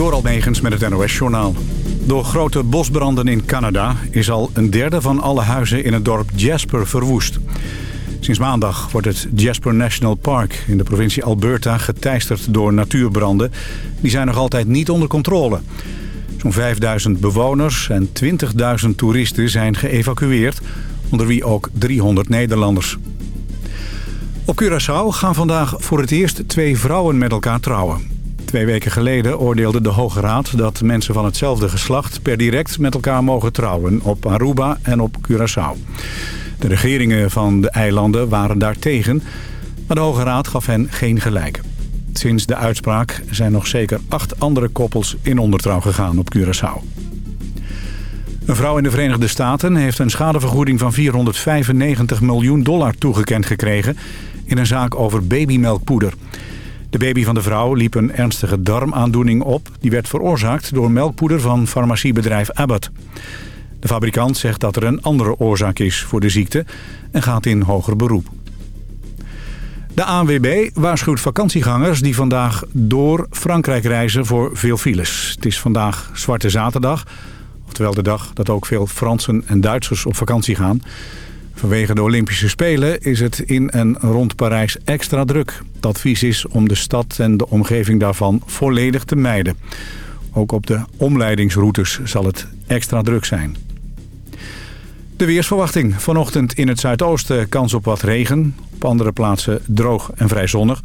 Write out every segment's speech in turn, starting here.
Door Almegens met het NOS-journaal. Door grote bosbranden in Canada is al een derde van alle huizen in het dorp Jasper verwoest. Sinds maandag wordt het Jasper National Park in de provincie Alberta geteisterd door natuurbranden. Die zijn nog altijd niet onder controle. Zo'n 5000 bewoners en 20.000 toeristen zijn geëvacueerd, onder wie ook 300 Nederlanders. Op Curaçao gaan vandaag voor het eerst twee vrouwen met elkaar trouwen. Twee weken geleden oordeelde de Hoge Raad dat mensen van hetzelfde geslacht per direct met elkaar mogen trouwen op Aruba en op Curaçao. De regeringen van de eilanden waren daartegen, maar de Hoge Raad gaf hen geen gelijk. Sinds de uitspraak zijn nog zeker acht andere koppels in ondertrouw gegaan op Curaçao. Een vrouw in de Verenigde Staten heeft een schadevergoeding van 495 miljoen dollar toegekend gekregen in een zaak over babymelkpoeder. De baby van de vrouw liep een ernstige darmaandoening op. Die werd veroorzaakt door melkpoeder van farmaciebedrijf Abbott. De fabrikant zegt dat er een andere oorzaak is voor de ziekte en gaat in hoger beroep. De ANWB waarschuwt vakantiegangers die vandaag door Frankrijk reizen voor veel files. Het is vandaag Zwarte Zaterdag, oftewel de dag dat ook veel Fransen en Duitsers op vakantie gaan. Vanwege de Olympische Spelen is het in en rond Parijs extra druk. Het advies is om de stad en de omgeving daarvan volledig te mijden. Ook op de omleidingsroutes zal het extra druk zijn. De weersverwachting. Vanochtend in het zuidoosten kans op wat regen. Op andere plaatsen droog en vrij zonnig.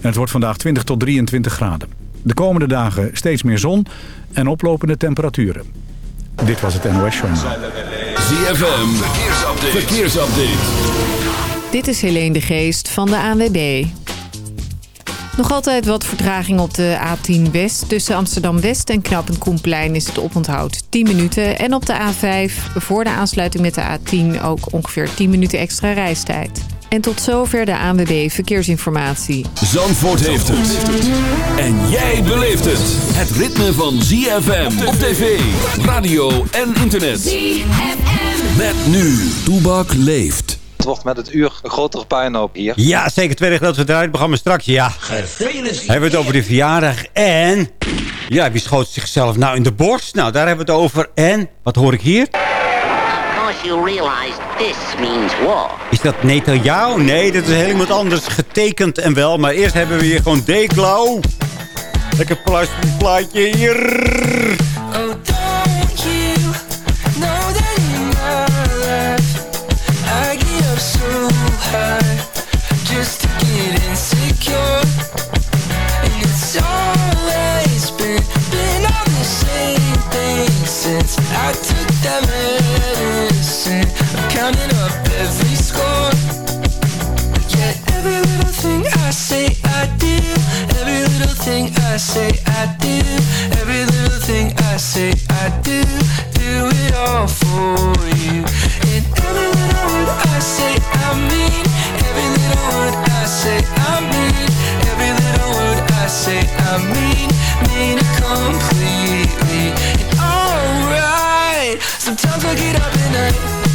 En het wordt vandaag 20 tot 23 graden. De komende dagen steeds meer zon en oplopende temperaturen. Dit was het NOS Journal. ZFM, verkeersupdate. Dit is Helene de Geest van de ANWB. Nog altijd wat vertraging op de A10 West. Tussen Amsterdam-West en Knap Koenplein is het oponthoud 10 minuten. En op de A5 voor de aansluiting met de A10 ook ongeveer 10 minuten extra reistijd. En tot zover de ANWB Verkeersinformatie. Zandvoort heeft het. En jij beleeft het. Het ritme van ZFM op tv, radio en internet. ZFM. Met nu, Toebak leeft. Het wordt met het uur een grotere puinhoop hier. Ja, zeker. Tweede gedeelte van het programma straks. Ja. Gefeliciteerd. Hebben we het over de verjaardag. En... Ja, wie schoot zichzelf nou in de borst? Nou, daar hebben we het over. En, wat hoor ik hier? You realize this means war. Is dat Netanyahu? Nee, dat is heel iemand anders getekend en wel. Maar eerst hebben we hier gewoon Deklo. Lekker plastic plaatje hier. Oh, don't counting up every score. Yeah, every little thing I say I do Every little thing I say I do Every little thing I say I do Do it all for you. And every little word I say I mean. Every little word I say I mean. Every little word I say I mean. Mean it completely. And alright Sometimes I get up at night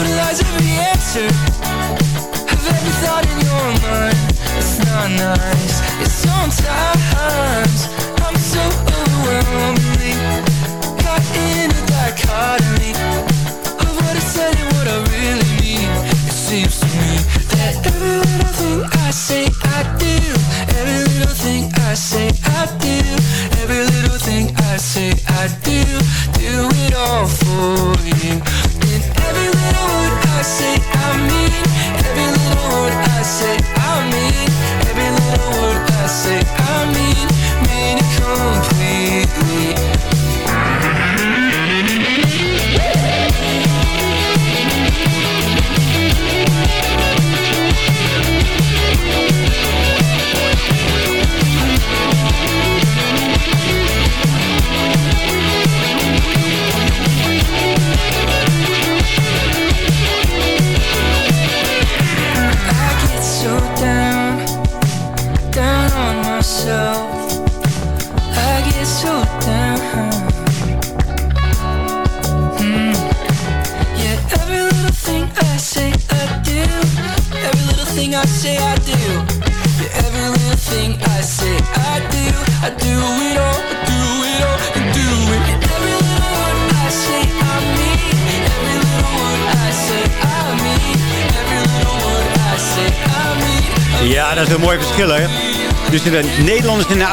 every answer Of every thought in your mind. It's not nice. It's sometimes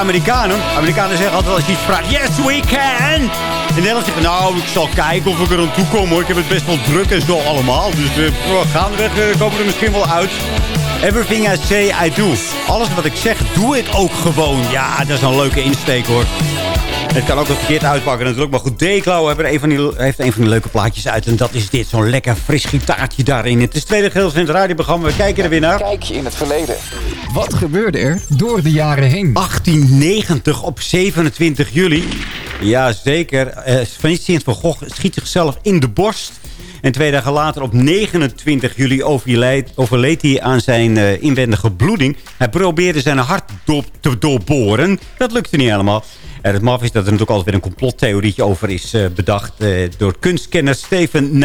Amerikanen. Amerikanen zeggen altijd als je iets vraagt, yes, we can! In Nederland zeggen, nou, ik zal kijken of ik er aan toe kom, hoor. Ik heb het best wel druk en zo allemaal. Dus uh, gaandeweg uh, komen er misschien wel uit. Everything I say, I do. Alles wat ik zeg, doe ik ook gewoon. Ja, dat is een leuke insteek, hoor. Het kan ook een verkeerd uitpakken natuurlijk. Maar goed, Deklo heeft een, van die, heeft een van die leuke plaatjes uit. En dat is dit, zo'n lekker fris gitaartje daarin. Het is tweede gedeelte van het radioprogramma. We kijken er weer naar. Kijk je in het verleden. Wat gebeurde er door de jaren heen? 1890 op 27 juli. Ja, zeker. Uh, Vincent van Gogh schiet zichzelf in de borst. En twee dagen later, op 29 juli, overleed, overleed hij aan zijn uh, inwendige bloeding. Hij probeerde zijn hart do te doorboren. Dat lukte niet helemaal. Het maf is dat er natuurlijk altijd weer een complottheorietje over is uh, bedacht... Uh, door kunstkenner Steven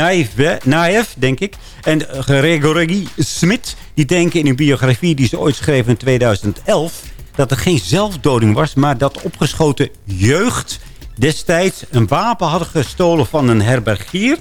Naev, denk ik. En Gregory Smit, die denken in een biografie die ze ooit schreven in 2011... dat er geen zelfdoding was, maar dat opgeschoten jeugd destijds een wapen hadden gestolen van een herbergier...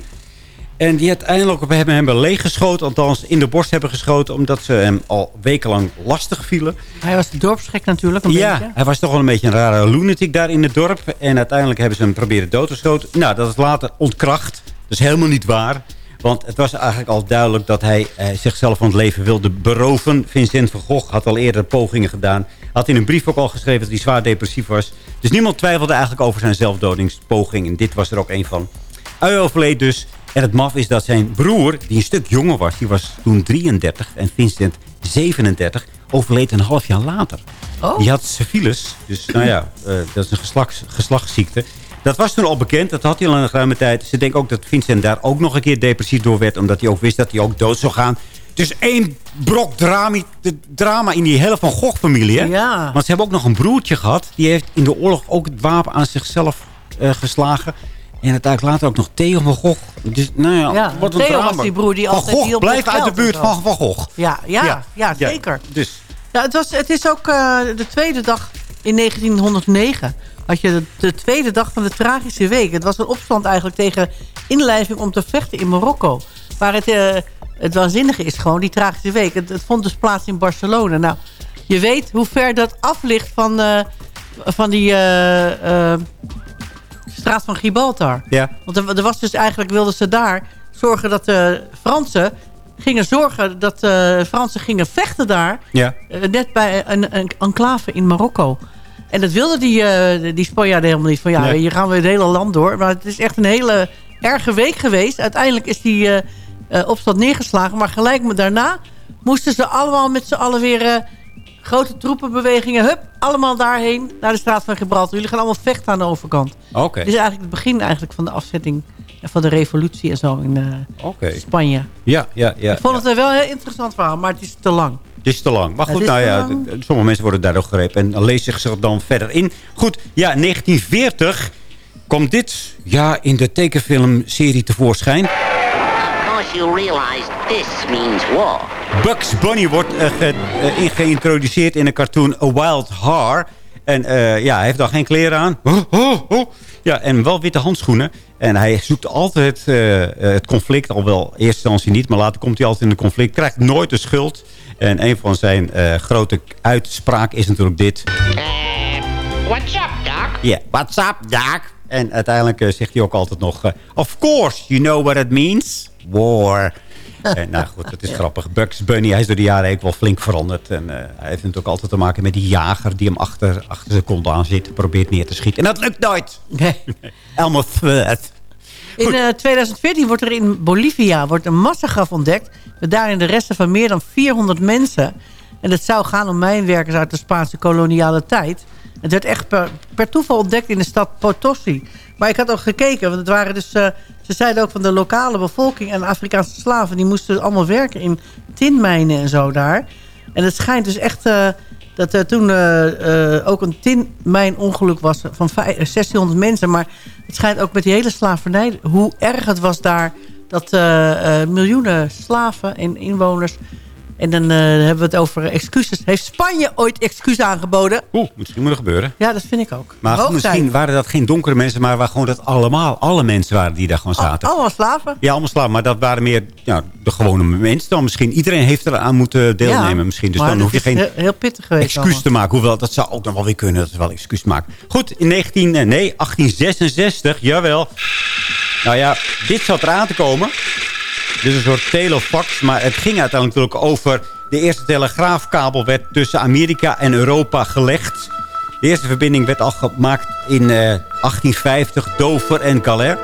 En die uiteindelijk op hem hebben leeggeschoten. Althans in de borst hebben geschoten. Omdat ze hem al wekenlang lastig vielen. Hij was de dorpsgek natuurlijk een ja, beetje. hij was toch wel een beetje een rare lunatic daar in het dorp. En uiteindelijk hebben ze hem proberen dood te schoten. Nou, dat is later ontkracht. Dat is helemaal niet waar. Want het was eigenlijk al duidelijk dat hij eh, zichzelf van het leven wilde beroven. Vincent van Gogh had al eerder pogingen gedaan. Had in een brief ook al geschreven dat hij zwaar depressief was. Dus niemand twijfelde eigenlijk over zijn zelfdodingspoging. En dit was er ook een van. Hij overleed dus. En het maf is dat zijn broer, die een stuk jonger was... die was toen 33 en Vincent 37... overleed een half jaar later. Oh. Die had syphilis. Dus nou ja, uh, dat is een geslachts, geslachtsziekte. Dat was toen al bekend. Dat had hij al een ruime tijd. Ze denken ook dat Vincent daar ook nog een keer depressief door werd... omdat hij ook wist dat hij ook dood zou gaan. Dus één brok drama, drama in die hele Van Gogh-familie. Ja. Want ze hebben ook nog een broertje gehad. Die heeft in de oorlog ook het wapen aan zichzelf uh, geslagen. En uiteindelijk later ook nog Theo van Gogh. Dus, nou ja, ja wat een Theo drama. was die broer die van altijd Gogh, blijf uit de buurt van Van Gogh. Ja, ja, ja, Ja. zeker. Dus, Ja, het, was, het is ook uh, de tweede dag in 1909. Had je de, de, tweede dag van de tragische week. Het was een opstand eigenlijk tegen inlijving om te vechten in Marokko. Waar het, uh, het waanzinnige is gewoon, die tragische week. Het, het, vond dus plaats in Barcelona. Nou, je weet hoe ver dat af ligt van, uh, van die straat van Gibraltar. Ja. Want er, er, was dus eigenlijk, wilden ze daar zorgen dat de Fransen gingen zorgen dat de Fransen gingen vechten daar. Ja. Uh, net bij een, een enclave in Marokko. En dat wilden die, uh, die Spanjaarden helemaal niet. Van ja, Nee. hier gaan we het hele land door. Maar het is echt een hele erge week geweest. Uiteindelijk is die uh, opstand neergeslagen. Maar gelijk daarna moesten ze allemaal met z'n allen weer... eh, grote troepenbewegingen, hup, allemaal daarheen, naar de straat van Gibraltar. Jullie gaan allemaal vechten aan de overkant. Oké. Dit is eigenlijk het begin eigenlijk van de afzetting van de revolutie en zo in uh, Oké. Spanje. Ja, ja, ja. Ik vond het ja. wel een heel interessant verhaal, maar het is te lang. Het is te lang. Maar goed, nou ja, sommige mensen worden daardoor gegrepen. En lees zich dan verder in. Goed, ja, 1940 komt dit ja, in de tekenfilmserie tevoorschijn. you realize this means war. Bugs Bunny wordt uh, ge, uh, in- geïntroduceerd in een cartoon A Wild Har. En uh, ja, hij heeft dan geen kleren aan. Oh, oh, oh. Ja, en wel witte handschoenen. En hij zoekt altijd uh, het conflict. Al wel in eerste instantie niet, maar later komt hij altijd in een conflict. Krijgt nooit de schuld. En een van zijn uh, grote uitspraken is natuurlijk dit. What's up, Doc? Ja, yeah, what's up, Doc? En uiteindelijk zegt hij ook altijd nog... Of course, you know what it means. War. En nou goed, dat is grappig. Bugs Bunny, hij is door de jaren ook wel flink veranderd. En uh, hij heeft natuurlijk altijd te maken met die jager... die hem achter, achter zijn kont aan zit. Probeert neer te schieten. En dat lukt nooit. Nee. Elmo. In uh, 2014 wordt er in Bolivia wordt een massagraf ontdekt... met daarin de resten van meer dan 400 mensen. En het zou gaan om mijnwerkers uit de Spaanse koloniale tijd... Het werd echt per, per, toeval ontdekt in de stad Potosi. Maar ik had ook gekeken, want het waren dus... Uh, ze zeiden ook van de lokale bevolking en Afrikaanse slaven... die moesten allemaal werken in tinmijnen en zo daar. En het schijnt dus echt uh, dat er toen uh, ook een tinmijnongeluk was... van 1600 mensen. Maar het schijnt ook met die hele slavernij... hoe erg het was daar dat miljoenen slaven en inwoners En dan eh, hebben we het over excuses. Heeft Spanje ooit excuus aangeboden? Oeh, misschien moet er gebeuren. Ja, dat vind ik ook. Maar Hoog misschien waren dat geen donkere mensen, maar waar gewoon dat allemaal, alle mensen waren die daar gewoon Al- zaten. Allemaal slaven. Ja, allemaal slaven, maar dat waren meer ja, de gewone mensen dan misschien. Iedereen heeft eraan moeten deelnemen Ja, misschien. Dus dan hoef je geen heel, heel pittig geweest. excuus allemaal. te maken. Hoewel, dat zou ook nog wel weer kunnen. Dat is wel excuus maken. Goed, in 19, eh, nee, 1866, jawel. Nou ja, dit zat eraan te komen. Is een soort telefax, maar het ging uiteindelijk natuurlijk over... de eerste telegraafkabel werd tussen Amerika en Europa gelegd. De eerste verbinding werd al gemaakt in eh, 1850, Dover en Calais.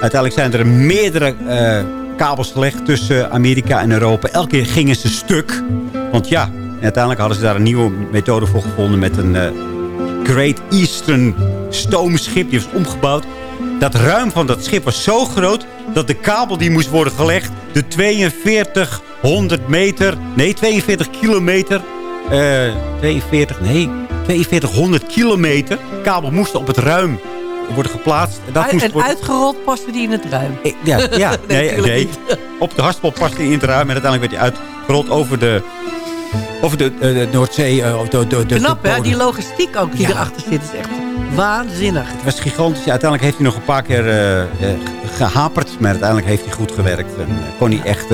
Uiteindelijk zijn er meerdere eh, kabels gelegd tussen Amerika en Europa. Elke keer gingen ze stuk. Want ja, uiteindelijk hadden ze daar een nieuwe methode voor gevonden... met een eh, Great Eastern stoomschip. Die was omgebouwd. Dat ruim van dat schip was zo groot... dat de kabel die moest worden gelegd... de 4200 meter... nee, 42 kilometer... eh 42, nee, 4200 kilometer... kabel moest op het ruim worden geplaatst. En dat moest en worden... uitgerold paste die in het ruim. Eh, Ja, ja nee, nee. Op de hartspel paste hij in het ruim. En uiteindelijk werd hij uitgerold over de, over de, eh, de Noordzee. eh, of de, de, de, Knap, hè? Die logistiek ook die Ja. erachter zit. is echt waanzinnig. Het was gigantisch. Uiteindelijk heeft hij nog een paar keer eh, gehaperd. Maar uiteindelijk heeft hij goed gewerkt. En kon hij echt...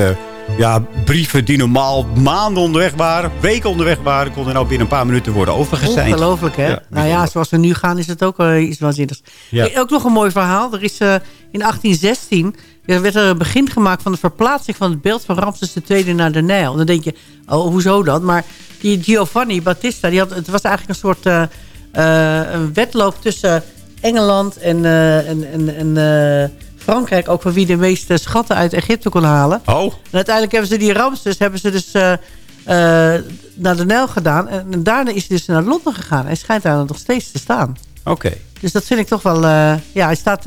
ja, brieven die normaal maanden onderweg waren, weken onderweg waren... konden nou binnen een paar minuten worden overgezeind. Ongelooflijk, hè? Ja, nou ja, zoals we nu gaan is het ook eh, iets waanzinnigs. Ja. Ook nog een mooi verhaal. Er is eh, in 1816 er werd er een begin gemaakt van de verplaatsing van het beeld van Ramses II naar de Nijl. Dan denk je, oh, hoezo dan? Maar die Giovanni Battista, die had, het was eigenlijk een soort eh, eh, een wedloop tussen Engeland en, eh, en, en, en eh, Frankrijk. Ook van wie de meeste schatten uit Egypte kon halen. Oh, En uiteindelijk hebben ze die Ramses hebben ze dus eh, eh, naar de Nijl gedaan. En, en daarna is hij dus naar Londen gegaan. Hij schijnt daar nog steeds te staan. oké. Dus dat vind ik toch wel... eh, ja, hij staat...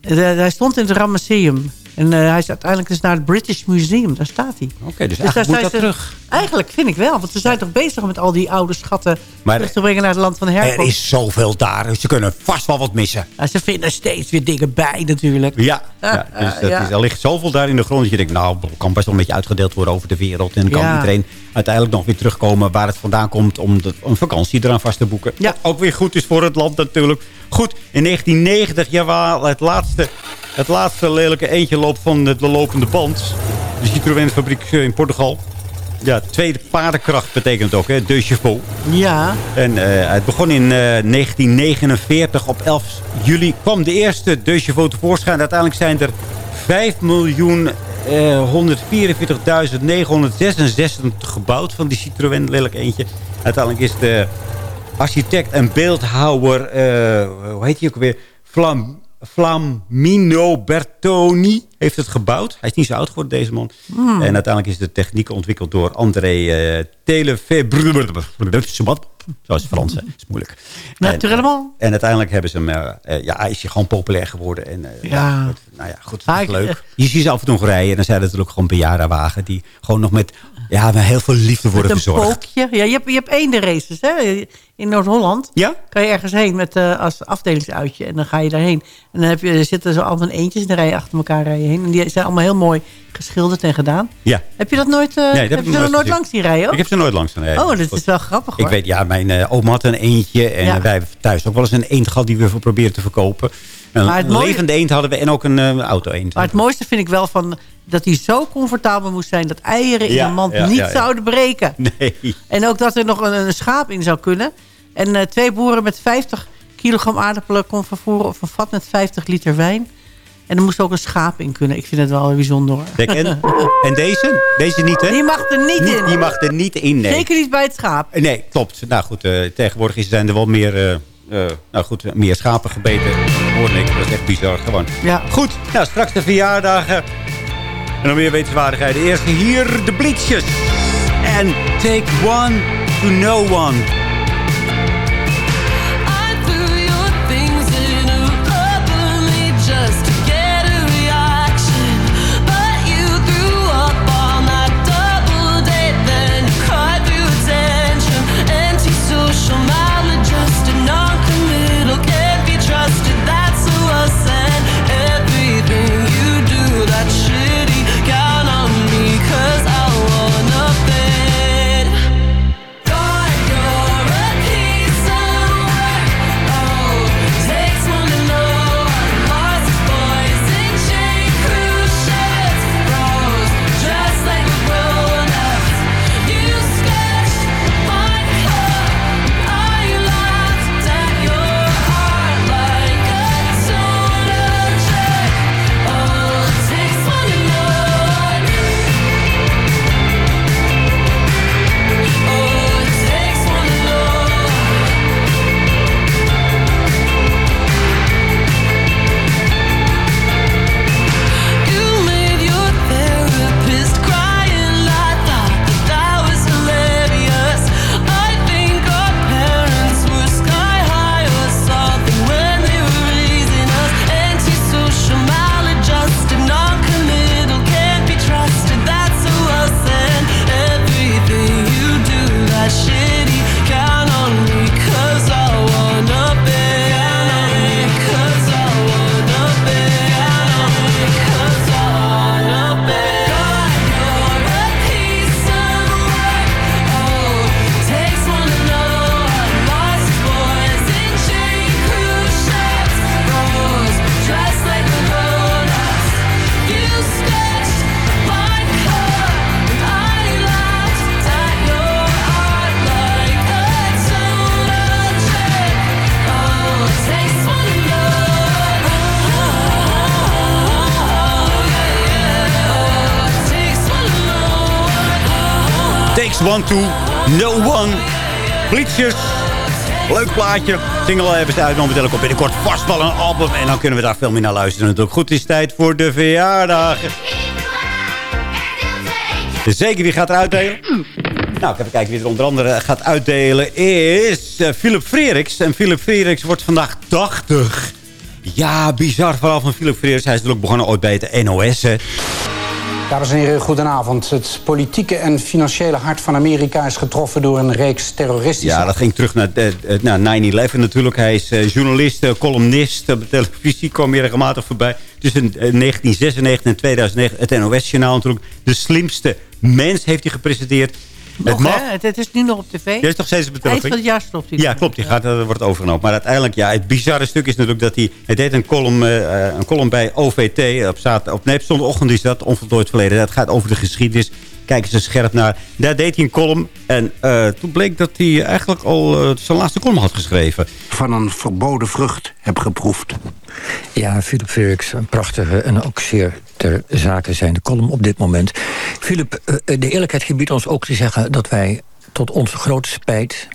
hij stond in het Ramesseum. En eh, hij is uiteindelijk dus naar het British Museum. Daar staat hij. Oké, dus daar eigenlijk moet dat ze- terug. Eigenlijk vind ik wel. Want ze zijn toch bezig met al die oude schatten... Maar- terug te brengen naar het land van Er herkomst. is zoveel daar. Ze kunnen vast wel wat missen. Ja, ze vinden steeds weer dingen bij natuurlijk. Ja, ja, dus dat ja. Is, er ligt zoveel daar in de grond dat je denkt... nou, het kan best wel een beetje uitgedeeld worden over de wereld. En dan kan iedereen uiteindelijk nog weer terugkomen waar het vandaan komt... om de, een vakantie eraan vast te boeken. Ja. Wat ook weer goed is voor het land natuurlijk. Goed, in 1990, jawel, het laatste, het laatste lelijke eentje van de, de lopende band. De Citroën fabriek eh, in Portugal. Ja, tweede paardenkracht betekent ook, hè, de chevaux. Ja, En eh, het begon in eh, 1949. Op 11 juli kwam de eerste De Chevaux tevoorschijn. Uiteindelijk zijn er 5.144.966 gebouwd van die Citroën. Lelijk eentje. Uiteindelijk is de architect en beeldhouwer... eh, hoe heet hij ook alweer? Flam, Flamino Bertoni heeft het gebouwd. Hij is niet zo oud geworden, deze man. En uiteindelijk is de techniek ontwikkeld door André uh, Telefebvre. Zo is het Frans, hè. Dat is moeilijk. Naturellement. En, en uiteindelijk hebben ze hem, eh, eh, ja, hij is hier gewoon populair geworden. En, eh, Ja. goed, nou ja, goed, dat ik- leuk. Je ziet ze af en toe rijden. En dan zijn het natuurlijk gewoon bejaardenwagen. Die gewoon nog met, ja, met heel veel liefde worden met een verzorgd. pookje. Ja, je hebt, je hebt eendenraces hè? in Noord-Holland. Ja? kan je ergens heen met, eh, als afdelingsuitje. En dan ga je daarheen. En dan heb je, er zitten zo allemaal eentjes. En dan rij je achter elkaar rij je heen. En die zijn allemaal heel mooi geschilderd en gedaan. Ja. Heb je dat nooit, eh, dat heb ik nooit nooit langs zien rijden? ook? Ik heb ze nooit langs gaan rijden. oh, dat is wel grappig hoor. Ik weet, ja, mijn uh, oma had een eentje. En Ja. wij hebben thuis ook wel eens een eend gehad die we voor proberen te verkopen. Een Maar het mooie- levende eend hadden we en ook een uh, auto-eend. Maar het mooiste vind ik wel van dat hij zo comfortabel moest zijn... dat eieren in een mand ja, niet zouden breken. Nee. En ook dat er nog een, een schaap in zou kunnen. En eh, twee boeren met 50 kilogram aardappelen kon vervoeren... of een vat met 50 liter wijn. En er moest ook een schaap in kunnen. Ik vind het wel bijzonder hoor. Kijk, en, en deze? Deze niet, hè? Die mag er niet in. Die mag er niet in, nee. Zeker niet bij het schaap. Nee, klopt. Nou goed, uh, tegenwoordig is- zijn er wel meer, uh, uh, nou goed, meer schapen gebeten. Hoorde ik. Dat is echt bizar gewoon. Ja. Goed, nou straks de verjaardagen. En dan meer wetenswaardigheden. Eerst hier de blitzjes. En take one to no one. X12, Bleachers. Leuk plaatje. Single hebben ze uitgenomen. Dat komt binnenkort vast wel een album. En dan kunnen we daar veel meer naar luisteren. Natuurlijk goed, is tijd voor de verjaardag. Zeker, wie gaat er uitdelen? Nou, ik even kijken wie er onder andere gaat uitdelen. Is uh, Philip Freriks. En Philip Freriks wordt vandaag 80. Ja, bizar verhaal van Philip Freriks. Hij is natuurlijk begonnen ooit bij het NOS. Hè. Dames en heren, goedenavond. Het politieke en financiële hart van Amerika is getroffen door een reeks terroristische... Ja, dat ging terug naar, uh, naar 9-11 natuurlijk. Hij is uh, journalist, columnist. Op de televisie kwam hij regelmatig voorbij. Tussen 1996 en 2009 het NOS-journaal natuurlijk. De slimste mens heeft hij gepresenteerd. Nog, het, is nu nog op tv. Ja, is toch steeds op de televisie? Eind van het jaar stopt hij. Ja, klopt. Die gaat, uh, wordt overgenomen. Maar uiteindelijk, ja, het bizarre stuk is natuurlijk dat hij... Hij deed een column, uh, een column bij OVT. Op, zaterdag, op nee, zondagochtend is dat, onvoltooid verleden. Dat gaat over de geschiedenis. Kijken ze scherp naar. Daar deed hij een column. En uh, toen bleek dat hij eigenlijk al zijn laatste column had geschreven. Van een verboden vrucht heb geproefd. Ja, Philip Freriks, een prachtige en ook zeer ter zake zijnde column op dit moment. Philip, de eerlijkheid gebiedt ons ook te zeggen dat wij tot onze grote spijt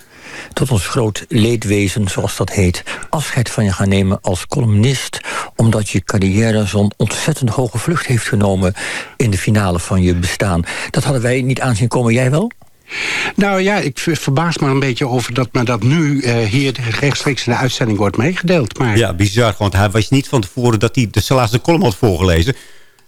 tot ons groot leedwezen, zoals dat heet... afscheid van je gaan nemen als columnist... omdat je carrière zo'n ontzettend hoge vlucht heeft genomen... in de finale van je bestaan. Dat hadden wij niet aanzien komen. Jij wel? Nou ja, ik verbaas me een beetje over dat me dat nu uh, hier rechtstreeks in de uitzending wordt meegedeeld. Maar... Ja, bizar, want hij wist niet van tevoren dat hij de laatste column had voorgelezen.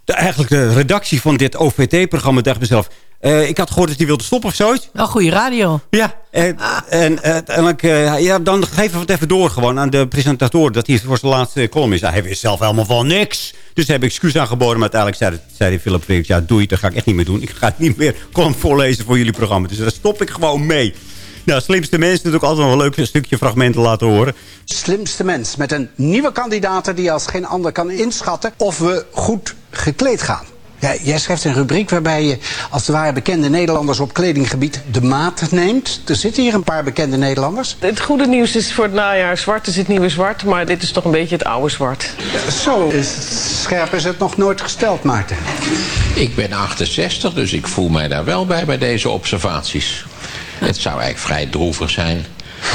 De, eigenlijk de redactie van dit OVT-programma dacht mezelf... Uh, ik had gehoord dat hij wilde stoppen of zoiets. Oh, goede radio. Ja, en, en uiteindelijk, uh, ja, dan geven we het even door gewoon aan de presentator... dat hij voor zijn laatste column is. Nou, hij wist zelf helemaal van niks. Dus heb ik excuus aangeboden. Maar uiteindelijk zei, zei Philip Freriks... ja, doei, dat ga ik echt niet meer doen. Ik ga niet meer column voorlezen voor jullie programma. Dus daar stop ik gewoon mee. Nou, slimste mens natuurlijk altijd nog een leuk stukje fragmenten laten horen. Slimste mens met een nieuwe kandidaat die als geen ander kan inschatten... of we goed gekleed gaan. Ja, jij schrijft een rubriek waarbij je als het ware bekende Nederlanders op kledinggebied de maat neemt. Er zitten hier een paar bekende Nederlanders. Het goede nieuws is voor het najaar zwart is het nieuwe zwart, maar dit is toch een beetje het oude zwart. Ja, zo is scherp is het nog nooit gesteld, Maarten. Ik ben 68, dus ik voel mij daar wel bij bij deze observaties. Het zou eigenlijk vrij droevig zijn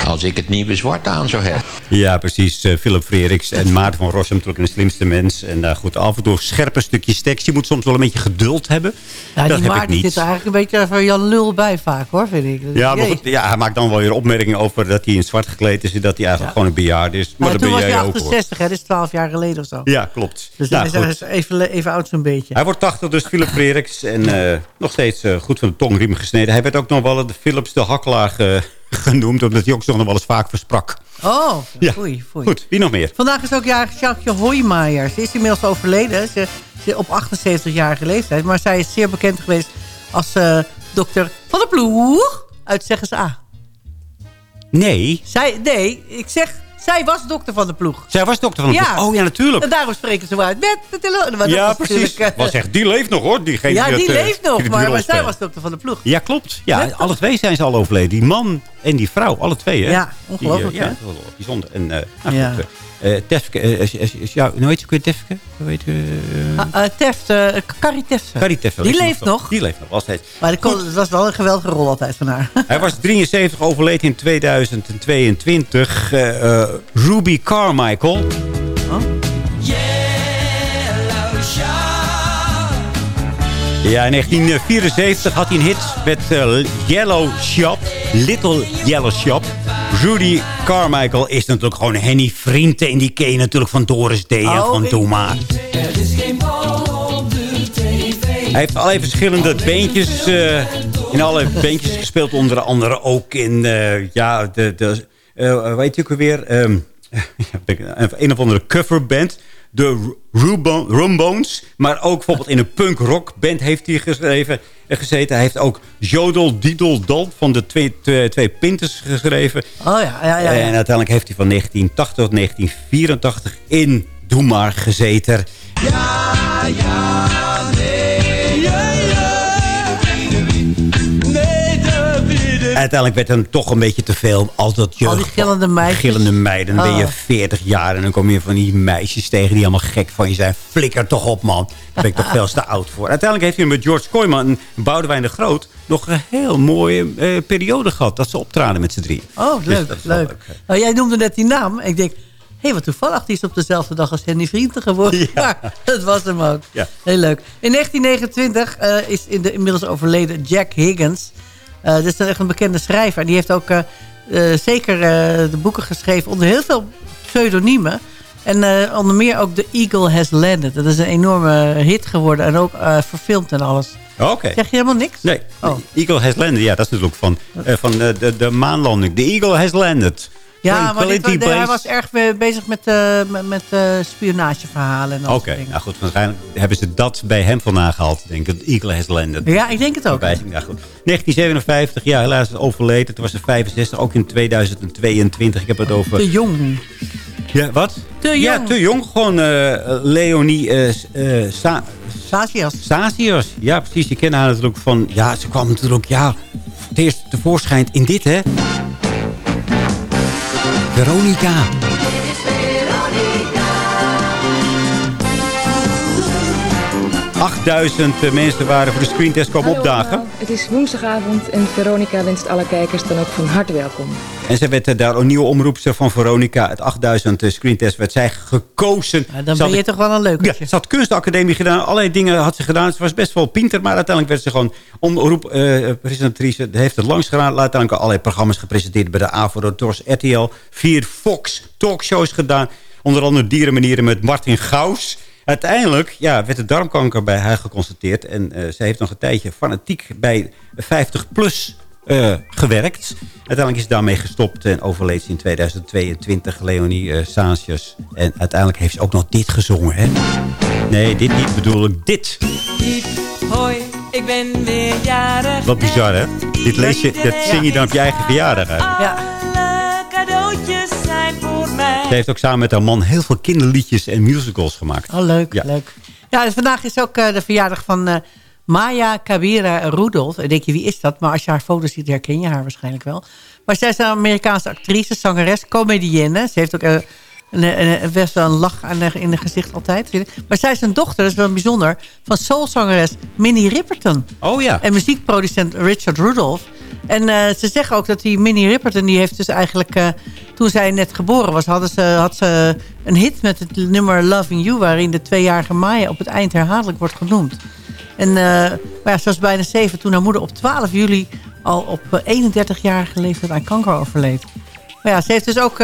als ik het nieuwe zwart aan zou hebben. Ja, precies. Uh, Philip Freriks en Maarten van Rossum, natuurlijk een slimste mens. En uh, goed, af en toe scherpe stukjes tekst. Je moet soms wel een beetje geduld hebben. Ja, dat die heb Maarten ik niet. zit er eigenlijk een beetje van Jan Lul bij vaak, hoor, vind ik. Ja, maar goed, ja, hij maakt dan wel weer opmerkingen over dat hij in zwart gekleed is... en dat hij eigenlijk Ja. gewoon een bejaard is. Maar Maar dat toen ben was hij jij ook, hoor. 68, hè, dat is 12 jaar geleden of zo. Ja, klopt. Dus Nou, hij is even, even oud zo'n beetje. Hij wordt 80, dus Philip Freriks. En eh, nog steeds eh, goed van de tongriem gesneden. Hij werd ook nog wel de Philips de Hakkelaar ge- genoemd... omdat hij ook nog wel eens vaak versprak. Oh, Ja. foei, foei. Goed, wie nog meer? Vandaag is ook jarig Sjoukje Hoijmaier. Ze is inmiddels overleden. Ze, ze op 78-jarige leeftijd. Maar zij is zeer bekend geweest als eh, dokter van de ploeg uit Zeggens A. Nee, Zij, nee, ik zeg, zij was dokter van de ploeg. zij was dokter van de Ja. ploeg. Oh ja, natuurlijk. En daarom spreken ze uit met de telefoon. Maar Ja, was precies. eh, Was echt, die leeft nog hoor. Diegene ja, die eh, leeft nog. die Maar, maar zij was dokter van de ploeg. Ja, klopt. Ja, alle twee zijn ze al overleden. Die man en die vrouw, alle twee. Hè? Ja, ongelooflijk, Die, eh, hè? Ja, dat is wel bijzonder. En, nou, Ja. goed, eh, eh, Tefke, eh, jou- hoe heet je ook weer Tefke? Hoe heet je? eh, Ah, eh, eh, Carrie Tefke. Die leeft nog. Die leeft nog, wel steeds. Maar het was wel een geweldige rol altijd van haar. Hij was 73, overleed in 2022. Eh, eh, Ruby Carmichael. Ja, in 1974 had hij een hit met eh, Yellow Shop. Little Yellow Shop. Rudy Carmichael is natuurlijk gewoon Henny Vrienden. En die ken je natuurlijk van Doris D. en Oh, van Doe Maar. Hij heeft allerlei verschillende bandjes, eh, in alle bandjes gespeeld. Onder andere ook in, eh, ja, de, de eh, weet je ook weer, ehm, een of andere coverband. De Rumbones. Maar ook bijvoorbeeld in een punk rock band heeft hij geschreven, eh, gezeten. Hij heeft ook Jodel Diedel Dal van de twee, twee, twee Pintes geschreven. Oh ja, ja, ja. ja. En uiteindelijk heeft hij van 1980 tot 1984 in Doe Maar gezeten. Uiteindelijk werd hem toch een beetje te veel. Als dat Al die gillende meisjes. Gillende meiden. Dan ben je Oh. 40 jaar en dan kom je van die meisjes tegen die allemaal gek van je zijn. Flikker toch op, man. Daar ben ik toch veel te oud voor. Uiteindelijk heeft hij met George Kooijman en Boudewijn de Groot... nog een heel mooie eh, periode gehad. Dat ze optraden met z'n drie. Oh, leuk, leuk. Nou, jij noemde net die naam. Ik denk, hé, hey, wat toevallig. Die is op dezelfde dag als Henny Vrienden geworden. Ja. dat was hem ook. Ja. Heel leuk. In 1929 eh, is in de inmiddels overleden Jack Higgins. Eh dit is echt een bekende schrijver. En die heeft ook eh, eh, zeker de boeken geschreven onder heel veel pseudoniemen. En onder meer ook The Eagle Has Landed. Dat is een enorme hit geworden. En ook verfilmd en alles. Oké. Zeg je helemaal niks? Nee, Eagle Has Landed. Ja, dat is natuurlijk van, van de, de, de maanlanding. The Eagle Has Landed. Ja, maar dit, hij was erg be- bezig met, eh, met, eh, spionageverhalen en dat Oké, soort dingen. nou goed, waarschijnlijk hebben ze dat bij hem vandaan gehaald, denk ik. Eagle Has Landed. Ja, ik denk het ook. Ja, goed. 1957, ja, helaas overleden. Toen was ze 65, ook in 2022. Ik heb het over... Te jong. Ja, wat? Te Ja, jong. te jong. Gewoon eh, Leonie eh S- eh, Sa Sasias. Sasias. Ja, precies. Je kent haar natuurlijk van... Ja, ze kwam natuurlijk, ja... Het eerst tevoorschijn in dit, hè? Veronica. 8000 mensen waren voor de screentest komen opdagen. allemaal. Het is woensdagavond en Veronica wenst alle kijkers dan ook van harte welkom. En ze werd eh, daar een nieuwe omroepster van Veronica. Het 8000 screentest werd zij gekozen. dan Ze ben had- je toch wel een leuke. Ja, ze had kunstacademie gedaan. Allerlei dingen had ze gedaan. Ze was best wel pinter. Maar uiteindelijk werd ze gewoon omroeppresentatrice. Uh, heeft het langs gedaan. Uiteindelijk allerlei programma's gepresenteerd bij de AVO, de TOS, RTL. Vier Fox talkshows gedaan. Onder andere Dierenmanieren met Martin Gaus. Uiteindelijk ja, werd de darmkanker bij haar geconstateerd. En eh, zij heeft nog een tijdje fanatiek bij 50PLUS eh, gewerkt. Uiteindelijk is ze daarmee gestopt en overleed ze in 2022. Leonie uh, Sanchez. En uiteindelijk heeft ze ook nog dit gezongen. Hè? Nee, dit niet bedoel ik. Dit. Hoi, ik ben weer jarig. Wat bizar, hè? Dit lees je, dat zing je dan op je eigen verjaardag. Hè? Ja. Ze heeft ook samen met haar man heel veel kinderliedjes en musicals gemaakt. Oh, leuk, Ja. leuk. Ja, dus vandaag is ook eh, de verjaardag van eh, Maya Kabira Rudolph. Dan denk je, wie is dat? Maar als je haar foto ziet, herken je haar waarschijnlijk wel. Maar zij is een Amerikaanse actrice, zangeres, comedienne. Ze heeft ook eh, een, een, een, best wel een lach aan de, in het gezicht altijd. Maar zij is een dochter, dat is wel bijzonder, van soulzangeres Minnie Riperton. Oh ja. En muziekproducent Richard Rudolph. En eh, ze zeggen ook dat die Minnie Riperton, die heeft dus eigenlijk... eh, toen zij net geboren was, hadden ze, had ze een hit met het nummer Loving You... waarin de tweejarige Maya op het eind herhaaldelijk wordt genoemd. En eh, maar ja, ze was bijna zeven toen haar moeder op 12 juli... al op eh, 31-jarige leeftijd aan kanker overleed. Maar ja, ze heeft dus ook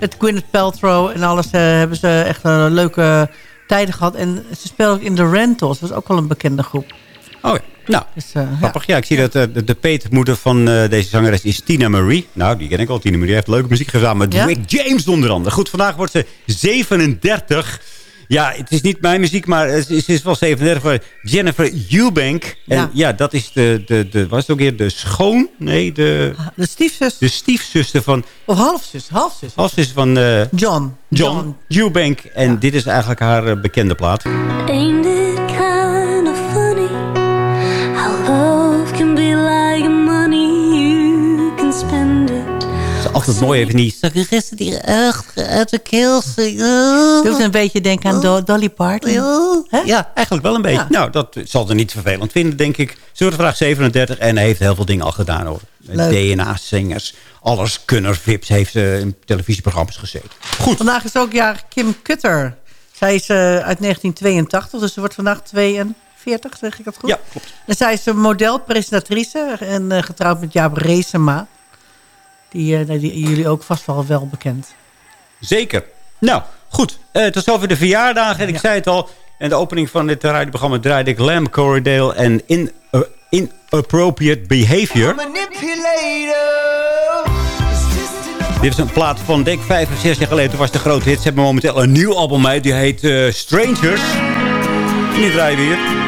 met Gwyneth Paltrow en alles... Uh, hebben ze echt een leuke tijden gehad. En ze speelde ook in The Rentals. Dat was ook wel een bekende groep. Oh ja. Nou, dus, uh, grappig. Ja. ik zie dat uh, de, de peetmoeder van uh, deze zangeres is Tina Marie. Nou, die ken ik al. Tina Marie heeft leuke muziek gedaan met ja? Rick James onder andere. Goed, vandaag wordt ze 37. Ja, het is niet mijn muziek, maar het is, is wel 37 voor Jennifer Eubank. En ja, ja dat is de, de, de, was het ook weer de schoon? Nee, de... De stiefzus. De stiefzuster van... Of halfzus, halfzus. Halfzus van... Uh, John. John. John Eubank. En ja. dit is eigenlijk haar uh, bekende plaat. Het mooi even die zangeressen die echt uit de keel zingen. Doet een beetje denken aan Do Dolly Parton. Ja, ja, eigenlijk wel een beetje. Ja. Nou, dat zal er niet vervelend vinden, denk ik. Ze wordt vraag 37 en hij heeft heel veel dingen al gedaan hoor. DNA-zingers, alles kunner, vips, heeft ze in televisieprogramma's gezeten. Goed. Vandaag is ook jaar Kim Kutter. Zij is uh, uit 1982, dus ze wordt vandaag 42, zeg ik dat goed? Ja, klopt. En zij is een model, presentatrice en uh, getrouwd met Jaap Reesema. Die, uh, die jullie ook vast wel wel bekend. Zeker. Nou, goed. Uh, tot zover de verjaardagen. En ik ja. zei het al. En de opening van dit radioprogramma draaide ik Lamb Corridale en in, uh, Inappropriate Behavior. Dit is een plaat van denk 5 of 6 jaar geleden. Toen was de grote hit. Ze hebben momenteel een nieuw album uit. Die heet uh, Strangers. En die draaien we hier.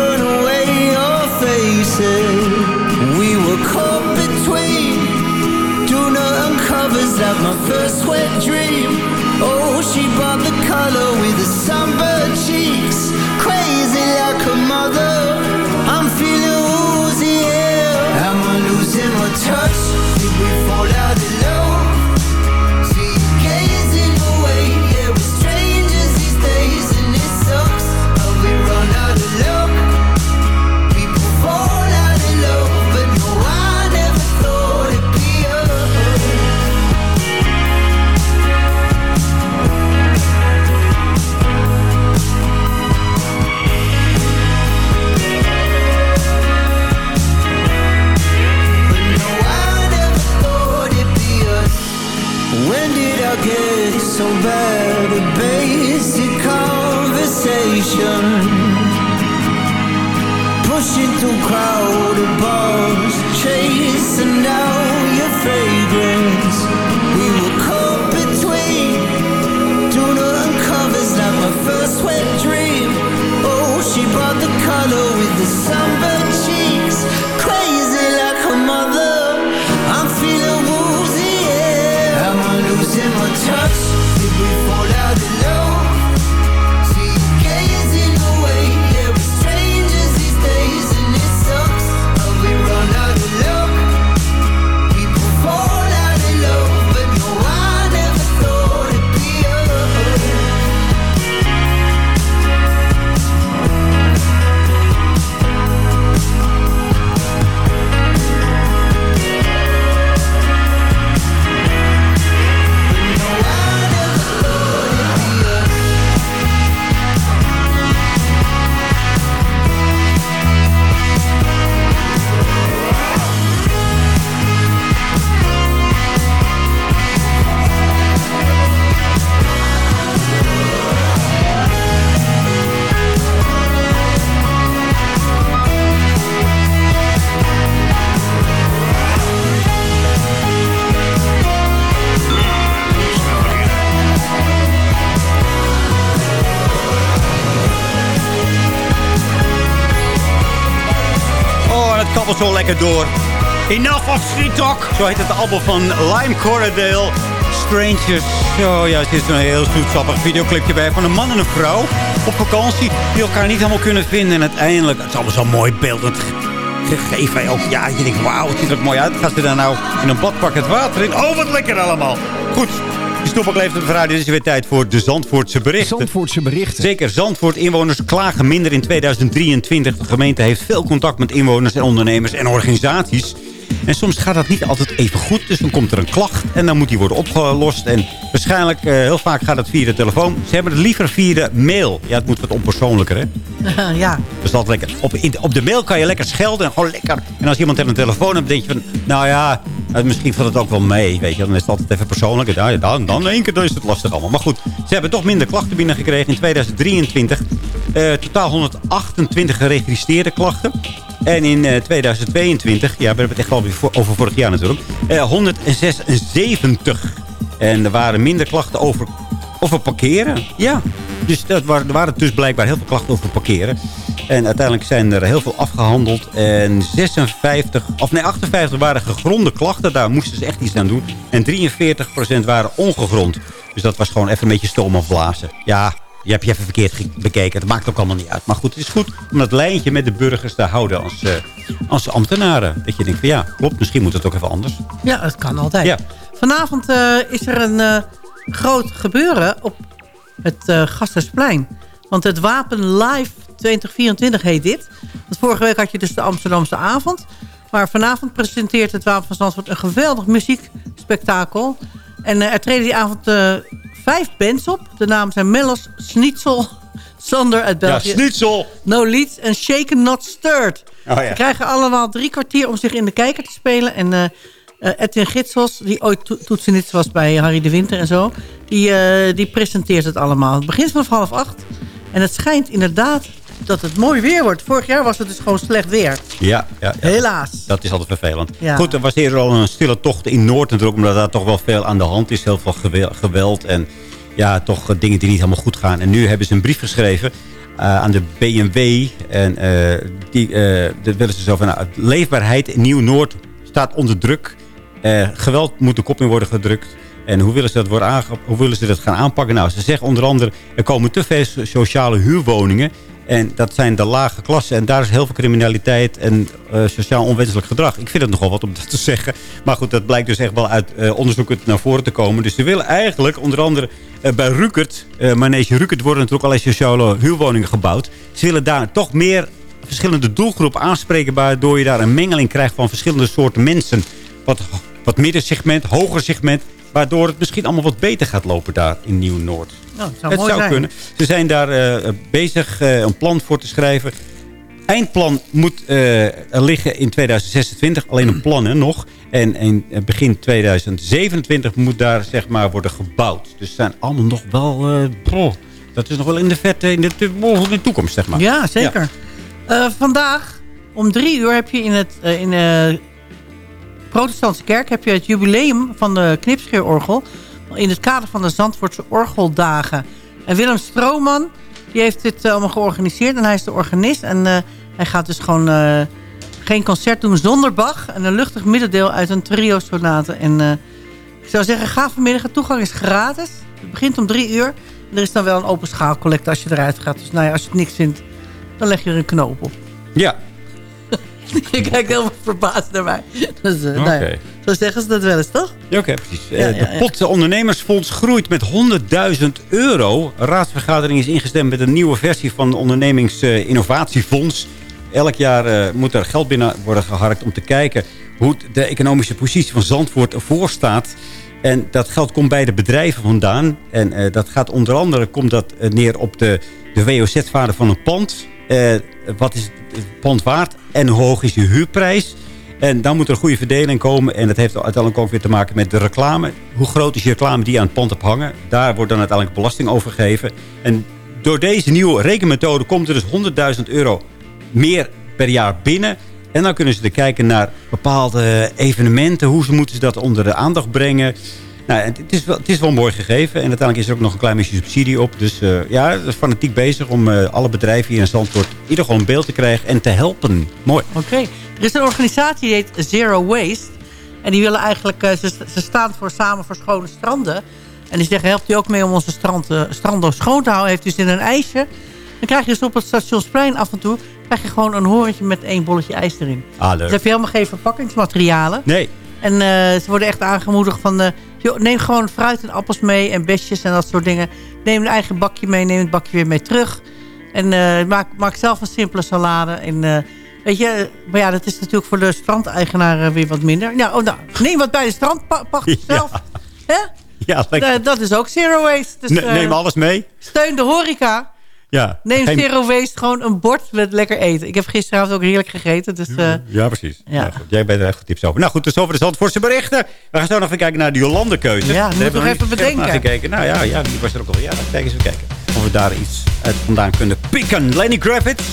lekker door. Enough of Street Talk. Zo heet het album van Lime Corridale. Strangers. Zo, ja, het is een heel zoetsappig videoclipje bij van een man en een vrouw op vakantie. Die elkaar niet helemaal kunnen vinden. En uiteindelijk, het is allemaal zo'n mooi beeldend ge- gegeven. Ook, ja, je denkt, wauw, het ziet er mooi uit. Gaat ze daar nou in een badpak het water in? Oh, wat lekker allemaal. Goed, die stoppelijk leeft op radio. Dit is weer tijd voor de Zandvoortse berichten. Zandvoortse berichten. Zeker, Zandvoort-inwoners klagen minder in 2023. De gemeente heeft veel contact met inwoners en ondernemers en organisaties. En soms gaat dat niet altijd even goed. Dus dan komt er een klacht en dan moet die worden opgelost. En waarschijnlijk, eh, heel vaak gaat het via de telefoon. Ze hebben het liever via de mail. Ja, het moet wat onpersoonlijker, hè? ja. Dat is altijd lekker. Op, in- op de mail kan je lekker schelden en gewoon lekker. En als iemand er een telefoon hebt, denk je van... Nou ja, eh, misschien valt het ook wel mee, weet je. Dan is het altijd even persoonlijk. Dan, dan, één keer dan is het lastig allemaal. Maar goed, ze hebben toch minder klachten binnengekregen in 2023. Eh, totaal 128 geregistreerde klachten. En in eh, 2022, ja, we hebben het echt al over vorig jaar natuurlijk... eh, 176. En er waren minder klachten over, over parkeren. Ja, dus dat waren, er waren dus blijkbaar heel veel klachten over parkeren. En uiteindelijk zijn er heel veel afgehandeld. En 56, of nee, 58 waren gegronde klachten. Daar moesten ze echt iets aan doen. En 43% waren ongegrond. Dus dat was gewoon even een beetje stoom of blazen. Ja, je hebt je even verkeerd bekeken. Dat maakt ook allemaal niet uit. Maar goed, het is goed om dat lijntje met de burgers te houden als, eh, als ambtenaren. Dat je denkt van ja, klopt, misschien moet het ook even anders. Ja, dat kan altijd. Ja. Vanavond eh, is er een eh, groot gebeuren op het Gasthuisplein. Want het Wapen Live 2024 heet dit. Want vorige week had je dus de Amsterdamse avond. Maar vanavond presenteert het Wapen van Zandvoort een geweldig muziekspektakel. En eh, er treden die avond eh, vijf bands op. De namen zijn Mellos, Schnitzel, Sander uit België. Ja, Schnitzel. No Leads en Shaken Not Stirred. Oh, ja. Ze krijgen allemaal drie kwartier om zich in de kijker te spelen. En eh, Edwin Gitsels, die ooit to toetsenist was bij Harry de Winter en zo... Die, die presenteert het allemaal. Het begint vanaf half acht. En het schijnt inderdaad dat het mooi weer wordt. Vorig jaar was het dus gewoon slecht weer. Ja, ja, ja. Helaas. Dat is altijd vervelend. Ja. Goed, er was eerder al een stille tocht in Noord natuurlijk. Omdat daar toch wel veel aan de hand is. Heel veel gewel- geweld. En ja, toch eh, dingen die niet helemaal goed gaan. En nu hebben ze een brief geschreven eh, aan de BMW. En eh, die uh, willen ze zo van... Nou, leefbaarheid in Nieuw-Noord staat onder druk. Geweld moet de kop in worden gedrukt. En hoe willen, ze dat worden hoe willen ze dat gaan aanpakken? Nou, ze zeggen onder andere... er komen te veel sociale huurwoningen... En dat zijn de lage klassen. En daar is heel veel criminaliteit en uh, sociaal onwenselijk gedrag. Ik vind het nogal wat om dat te zeggen. Maar goed, dat blijkt dus echt wel uit uh, onderzoeken naar voren te komen. Dus ze willen eigenlijk onder andere uh, bij Rukert, Manege Rukert... worden natuurlijk allerlei sociale huurwoningen gebouwd. Ze willen daar toch meer verschillende doelgroepen aanspreken... waardoor je daar een mengeling krijgt van verschillende soorten mensen. Wat, wat middensegment, hoger segment... Waardoor het misschien allemaal wat beter gaat lopen daar in Nieuw-Noord. Oh, het zou, het kunnen. Ze zijn daar uh, bezig uh, een plan voor te schrijven. Eindplan moet uh, liggen in 2026. Alleen een plan hè, nog. En in begin 2027 moet daar zeg maar worden gebouwd. Dus ze zijn allemaal nog wel... Dat is nog wel in de vette in de, in de toekomst, zeg maar. Ja, zeker. Ja. vandaag om drie uur heb je in het... in, protestantse kerk heb je het jubileum van de knipscheerorgel... in het kader van de Zandvoortse Orgeldagen. En Willem Strooman die heeft dit allemaal georganiseerd en hij is de organist. En uh, hij gaat dus gewoon uh, geen concert doen zonder Bach... en een luchtig middendeel uit een trio-sonate. En ik zou zeggen, ga vanmiddag. Toegang is gratis. Het begint om drie uur. En er is dan wel een open schaalcollecte als je eruit gaat. Dus nou ja, als je het niks vindt, dan leg je er een knoop op. Ja, je kijkt heel verbaasd naar mij. Dus, uh, okay. nou ja, zo zeggen ze dat wel eens, toch? Ja, oké, okay, precies. Ja, ja, de pot ondernemersfonds groeit met 100.000 euro. Een raadsvergadering is ingestemd met een nieuwe versie van het ondernemingsinnovatiefonds. Elk jaar uh, moet er geld binnen worden geharkt om te kijken... hoe de economische positie van Zandvoort ervoor staat... En dat geld komt bij de bedrijven vandaan. En uh, dat gaat onder andere komt dat neer op de, de WOZ-waarde van een pand. Uh, wat is het pand waard en hoe hoog is je huurprijs? En dan moet er een goede verdeling komen. En dat heeft uiteindelijk ook weer te maken met de reclame. Hoe groot is je reclame die je aan het pand hebt hangen? Daar wordt dan uiteindelijk belasting over gegeven. En door deze nieuwe rekenmethode komt er dus 100.000 euro meer per jaar binnen. En dan kunnen ze er kijken naar bepaalde evenementen. Hoe ze moeten ze dat onder de aandacht brengen. Nou, het, is wel, het is wel mooi gegeven. En uiteindelijk is er ook nog een klein beetje subsidie op. Dus uh, ja, fanatiek bezig om uh, alle bedrijven hier in Zandvoort... in ieder geval een beeld te krijgen en te helpen. Mooi. Oké. Okay. Er is een organisatie die heet Zero Waste. En die willen eigenlijk... Uh, ze, ze, staan voor Samen voor Schone Stranden. En die zeggen, helpt u ook mee om onze strand, stranden schoon te houden? Heeft dus in een ijsje. Dan krijg je dus op het stationsplein af en toe... krijg je gewoon een horentje met één bolletje ijs erin. Ah, leuk. Dus heb je helemaal geen verpakkingsmaterialen. Nee. En ze worden echt aangemoedigd van... Yo, neem gewoon fruit en appels mee en besjes en dat soort dingen. Neem een eigen bakje mee, neem het bakje weer mee terug. En uh, maak, maak zelf een simpele salade. En, weet je, maar ja, dat is natuurlijk voor de strandeigenaar weer wat minder. Ja, oh, nou, neem wat bij de strandpacht zelf. Ja, ja uh, dat is ook zero waste. Dus, ne neem alles mee. Steun de horeca. Ja, Neem geen... zero waste, gewoon een bord met lekker eten. Ik heb gisteravond ook heerlijk gegeten. Dus, uh, ja, precies. Ja. Jij bent er echt goed tips over. Nou goed, dus over de Zandvoortse berichten. We gaan zo nog even kijken naar de Jolande-keuze. Ja, moeten we nog even bedenken. Gekeken. Nou ja, ja, die was er ook al. Ja, kijken eens even kijken. Of we daar iets uit vandaan kunnen pikken. Lenny Kravitz.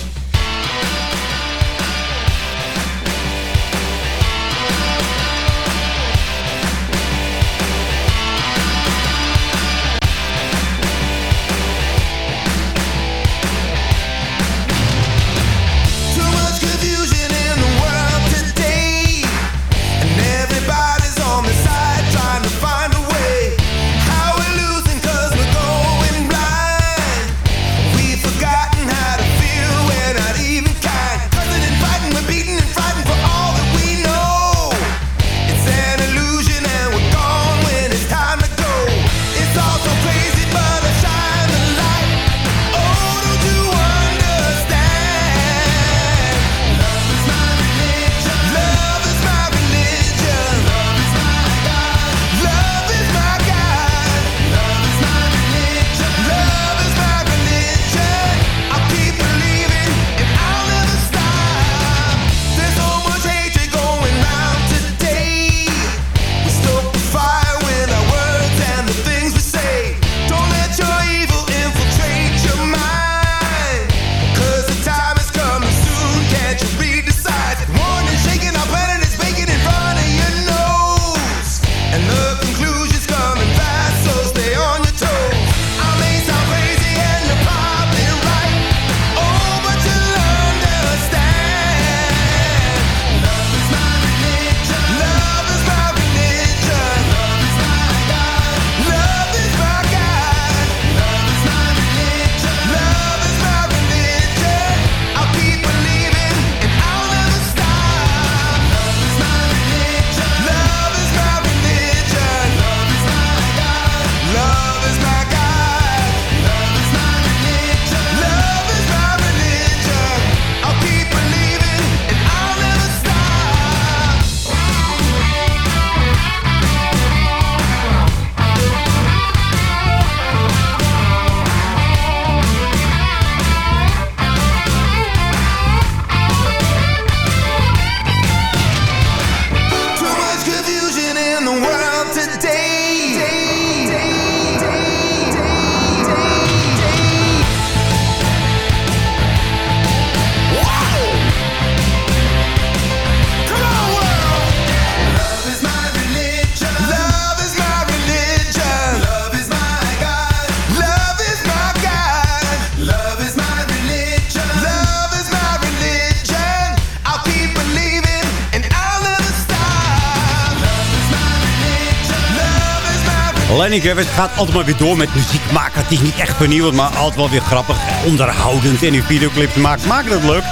Lenny Kravitz gaat altijd maar weer door met muziek maken. Het is niet echt vernieuwend, maar altijd wel weer grappig. Onderhoudend. En die videoclips maakt, maken het leuk.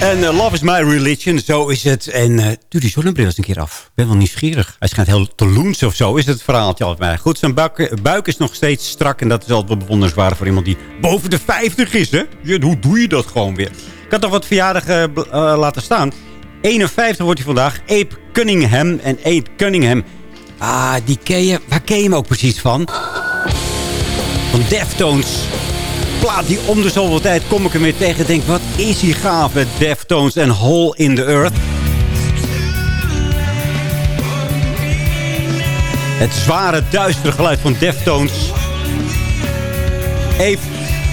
En eh, Love is my religion, zo is het. En uh, doe die zonnebril eens een keer af. Ik ben wel nieuwsgierig. Hij schijnt heel teloens of zo, is het verhaaltje altijd mij. Goed, zijn buik, buik, is nog steeds strak. En dat is altijd wel bewonderenswaardig voor iemand die boven de 50 is, hè? Ja, hoe doe je dat gewoon weer? Ik had toch wat verjaardag laten staan. 51 wordt hij vandaag. Ape Cunningham. En Ape Cunningham Ah, die ken. Waar ken je hem ook precies van? Van Deftones. Plaat die om de zoveel tijd kom ik hem weer tegen. Denk, wat is die met Deftones en Hole in the Earth. Het zware, duistere geluid van Deftones. Ape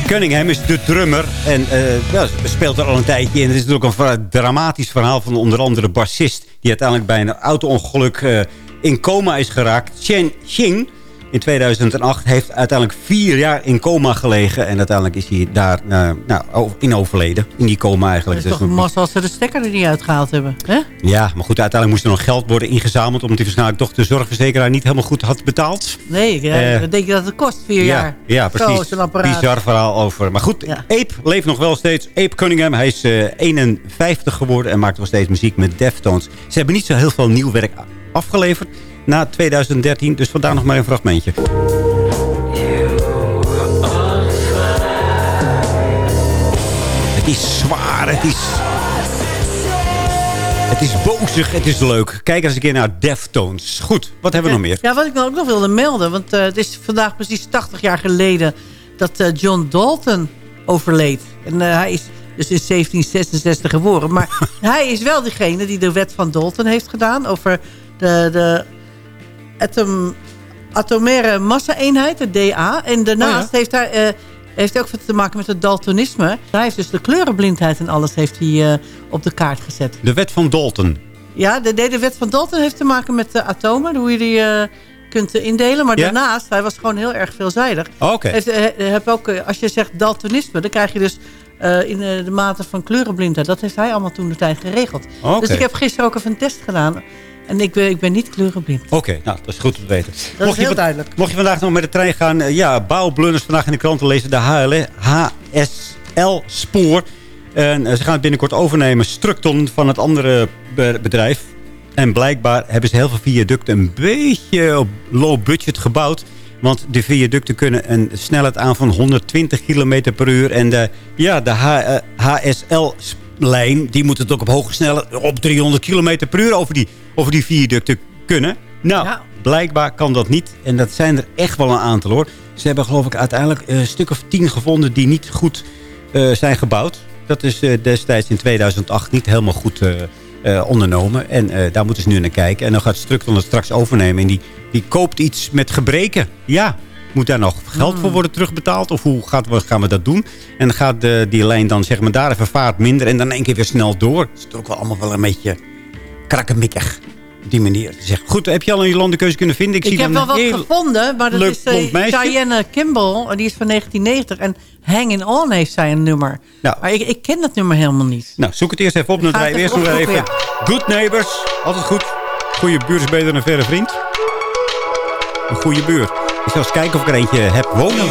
Cunningham is de drummer. En uh, ja, speelt er al een tijdje in. Het is natuurlijk een dramatisch verhaal van onder andere bassist... die uiteindelijk bij een auto-ongeluk... Uh, in coma is geraakt. Chen Xing in 2008 heeft uiteindelijk vier jaar in coma gelegen. En uiteindelijk is hij daar uh, nou, in overleden. In die coma eigenlijk. Het is dus toch massa als ze de stekker er niet uitgehaald hebben. Hè? Ja, maar goed, uiteindelijk moest er nog geld worden ingezameld... omdat hij waarschijnlijk toch de zorgverzekeraar niet helemaal goed had betaald. Nee, ja, uh, dan denk je dat het kost, vier ja, jaar. Ja, precies. Zo, Bizar verhaal over. Maar goed, ja. Ape leeft nog wel steeds. Ape Cunningham, hij is uh, 51 geworden en maakt nog steeds muziek met Deftones. Ze hebben niet zo heel veel nieuw werk afgeleverd na 2013. Dus vandaar nog maar een fragmentje. Het is zwaar, het is... Het is bozig, het is leuk. Kijk eens een keer naar Deftones. Goed, wat hebben we nog meer? Ja, wat ik dan ook nog wilde melden. Want uh, het is vandaag precies 80 jaar geleden dat uh, John Dalton overleed. En uh, hij is dus in 1766 geboren. Maar hij is wel degene die de wet van Dalton heeft gedaan... over de, de atom, atomaire massa-eenheid, de DA. En daarnaast oh ja. heeft hij... Uh, heeft ook te maken met het daltonisme. Hij heeft dus de kleurenblindheid en alles heeft hij, uh, op de kaart gezet. De wet van Dalton. Ja, de, de, wet van Dalton heeft te maken met de atomen. Hoe je die uh, kunt indelen. Maar daarnaast, hij was gewoon heel erg veelzijdig. Oh, Oké. Okay. Heb ook, als je zegt daltonisme, dan krijg je dus in de mate van kleurenblindheid. Dat heeft hij allemaal toen de tijd geregeld. Okay. Dus ik heb gisteren ook even een test gedaan. En ik ben, ik ben niet kleurenblind. Oké, okay, nou, dat is goed te weten. Dat mocht is heel je, duidelijk. Mocht je vandaag nog met de trein gaan... Uh, ja, bouwblunders vandaag in de kranten lezen. De HL, HSL-spoor. En uh, ze gaan het binnenkort overnemen. Structon van het andere be bedrijf. En blijkbaar hebben ze heel veel viaducten een beetje op low budget gebouwd. Want de viaducten kunnen een snelheid aan van 120 km per uur. En de, ja, de HSL-lijn, die moet het ook op hoge snelheid... op 300 km per uur over die over die viaducten kunnen. Nou, ja. blijkbaar kan dat niet. En dat zijn er echt wel een aantal hoor. Ze hebben geloof ik uiteindelijk een stuk of tien gevonden die niet goed uh, zijn gebouwd. Dat is uh, destijds in 2008 niet helemaal goed uh, ondernomen. En daar moeten ze nu naar kijken. En dan gaat Structon het straks overnemen. En die, die koopt iets met gebreken. Ja, moet daar nog geld voor worden terugbetaald? Of hoe gaat, gaan we dat doen? En dan gaat de, die lijn dan zeg maar daar even vaart minder. En dan één keer weer snel door. Dat is ook wel allemaal wel een beetje krakkemikkig. Op die manier. Zeg, goed, heb je al een landenkeuze kunnen vinden? Ik, ik heb wel wat gevonden, maar dat is uh, Diana Kimball. Die is van 1990. En Hanging On heeft zij een nummer. Nou, maar ik, ik ken dat nummer helemaal niet. Nou, zoek het eerst even op. Dan draai eerst nog even. Ja. Good Neighbors. Altijd goed. Goede buurt is beter dan een verre vriend. Een goede buurt. Ik zal eens kijken of ik er eentje heb wonen.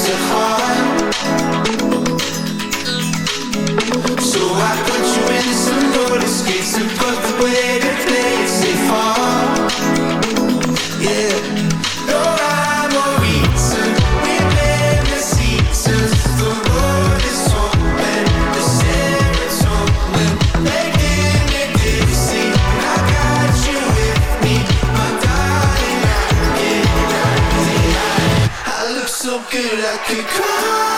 good could come.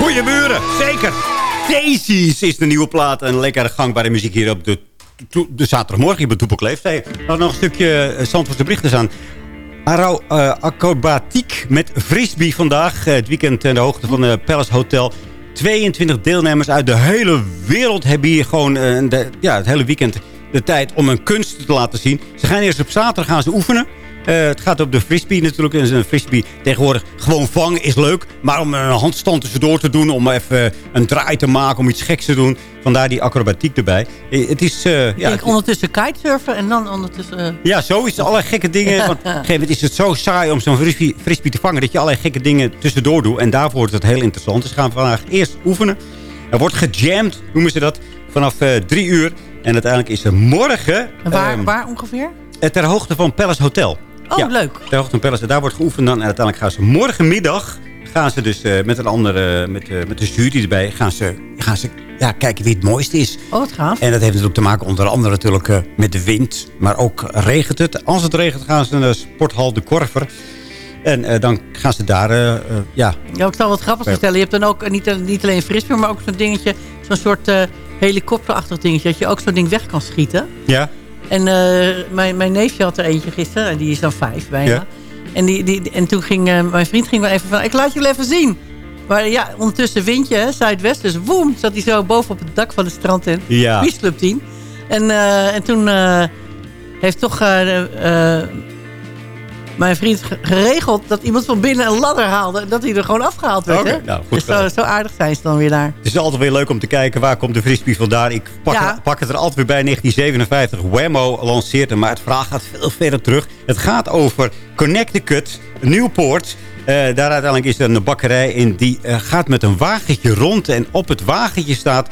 Goeie buren, zeker. Daisies is de nieuwe plaat. En lekkere gangbare muziek hier op de, de zaterdagmorgen hier bij Toepel nog een stukje uh, Zandvoortse berichten aan. Arau eh, acrobatiek met frisbee vandaag. Eh, het weekend aan de hoogte van het Palace Hotel. 22 deelnemers uit de hele wereld hebben hier gewoon eh, ja, het hele weekend de tijd om hun kunst te laten zien. Ze gaan eerst op zaterdag gaan ze oefenen. Eh, het gaat op de frisbee natuurlijk. En een frisbee tegenwoordig gewoon vangen is leuk. Maar om een handstand tussendoor te doen. Om even een draai te maken. Om iets geks te doen. Vandaar die acrobatiek erbij. Eh, het is... eh, ja, Ik ondertussen kitesurfen en dan ondertussen... ja, zo is het. Allerlei gekke dingen. Want op een gegeven moment is het zo saai om zo'n frisbee, frisbee te vangen... dat je allerlei gekke dingen tussendoor doet. En daarvoor wordt het heel interessant. Dus we gaan vandaag eerst oefenen. Er wordt gejamd, noemen ze dat, vanaf eh, drie uur. En uiteindelijk is er morgen... en waar, ehm, waar ongeveer? ter hoogte van Palace Hotel. Oh, leuk. Ter hoogte van Palace. Daar wordt geoefend dan. En uiteindelijk gaan ze morgenmiddag... gaan ze dus eh, met een andere... met, eh, met de jury erbij... gaan ze, gaan ze ja, kijken wie het mooiste is. Oh, wat gaaf. En dat heeft natuurlijk te maken onder andere natuurlijk eh, met de wind. Maar ook regent het. Als het regent gaan ze naar de sporthal De Korver. En eh, dan gaan ze daar, eh, eh, ja... Ja, ik zal wat grappigs Ja. vertellen. Je hebt dan ook eh, niet, niet alleen frisbee, maar ook zo'n dingetje... zo'n soort eh, helikopterachtig dingetje... dat je ook zo'n ding weg kan schieten. Ja, En eh, mijn, mijn neefje had er eentje gisteren. En die is dan vijf bijna. Ja. En, die, die, en toen ging eh, mijn vriend ging wel even van... ik laat je wel even zien. Maar ja, ondertussen windje, hè, zuidwest. Dus woem, zat hij zo boven op het dak van het strand in. Ja. Beach Club 10. En, eh, en toen heeft toch mijn vriend ge- geregeld... dat iemand van binnen een ladder haalde. En dat hij er gewoon afgehaald werd. Oké, hè? nou, goed dus zo, aardig zijn ze dan weer daar. het is altijd weer leuk om te kijken waar komt de frisbee vandaan. Ik pak, Ja. het, pak het er altijd weer bij 1957. Whammo lanceert hem, maar het verhaal gaat veel verder terug. Het gaat over Connecticut, Newport. Eh, daar uiteindelijk is er een bakkerij en die eh, gaat met een wagentje rond. En op het wagentje staat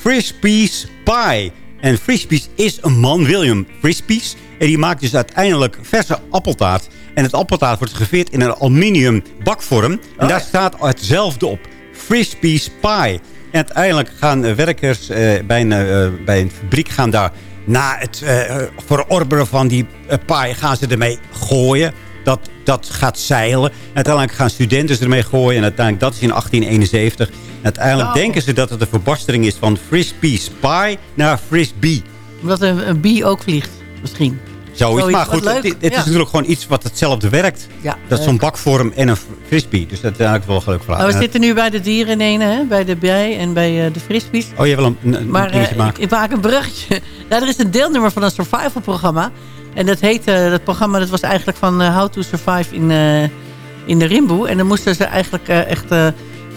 Frisbee's Pie. En Frisbee's is een man, William Frisbee's. En die maakt dus uiteindelijk verse appeltaart. En het appeltaart wordt geveerd in een aluminium bakvorm. En daar staat hetzelfde op. Frisbee's Pie. En uiteindelijk gaan eh, werkers eh, bij, een, eh, bij een fabriek gaan daar... na het eh, verorberen van die pie gaan ze ermee gooien. Dat, dat gaat zeilen. Uiteindelijk gaan studenten ermee gooien. En uiteindelijk, dat is in 1871. En uiteindelijk Oh. denken ze dat het een verbastering is van Frisbee's Pie naar Frisbee. Omdat een, een bie ook vliegt, misschien. Zoiets, Zoiets, maar goed, het, het Ja. is natuurlijk gewoon iets wat hetzelfde werkt. Ja, dat is zo'n bakvorm en een frisbee. Dus dat is eigenlijk wel een leuk verhaal. Maar we En zitten nu bij de dieren in ene, hè? bij de bij en bij eh, de frisbees. Oh, jij wil een, een, een Maar eh, maken? ik, ik maak een bruggetje. Ja, er is een deelnummer van een survival programma. En dat heet, eh, dat programma dat was eigenlijk van eh, How to Survive in, eh, in de Rimboe. En dan moesten ze eigenlijk eh, echt eh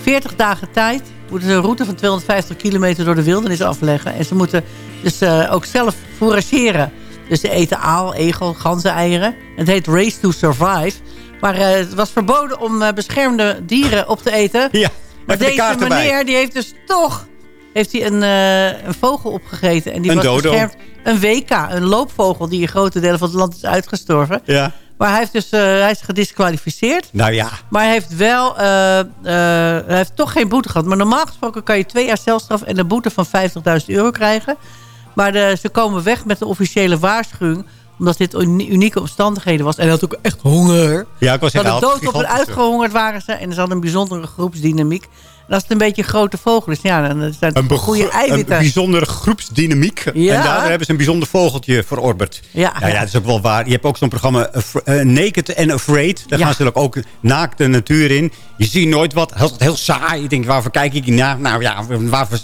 40 dagen tijd... moeten ze een route van 250 kilometer door de wildernis afleggen. En ze moeten dus eh, ook zelf fourageren. Dus ze eten aal, egel, ganzeneieren. Het heet Race to Survive. Maar eh, het was verboden om eh, beschermde dieren op te eten. Ja, Maar de deze erbij. meneer die heeft dus toch heeft hij een, eh, een vogel opgegeten. En die Een was dodo. beschermd. Een WK, een loopvogel die in grote delen van het land is uitgestorven. Ja. Maar hij, heeft dus, hij is gedisqualificeerd. Nou ja. Maar hij heeft wel, hij heeft toch geen boete gehad. Maar normaal gesproken kan je twee jaar celstraf en een boete van 50.000 euro krijgen. Maar de, ze komen weg met de officiële waarschuwing Omdat dit uni- unieke omstandigheden was. En hij had ook echt honger. Ja, ik was Ze hadden dood op en gigantische- uitgehongerd waren ze. En ze hadden een bijzondere groepsdynamiek. En als het een beetje een grote vogel is, ja, dan zijn het Een, goede begro- een eiwitten. bijzondere groepsdynamiek. Ja. En daar hebben ze een bijzonder vogeltje verorberd. Ja. Nou ja, dat is ook wel waar. Je hebt ook zo'n programma eh, Naked and Afraid. Daar Ja. gaan ze ook naakt de natuur in. Je ziet nooit wat. Heel, heel saai. Je denkt, waarvoor kijk ik naar? Nou ja, waarvoor...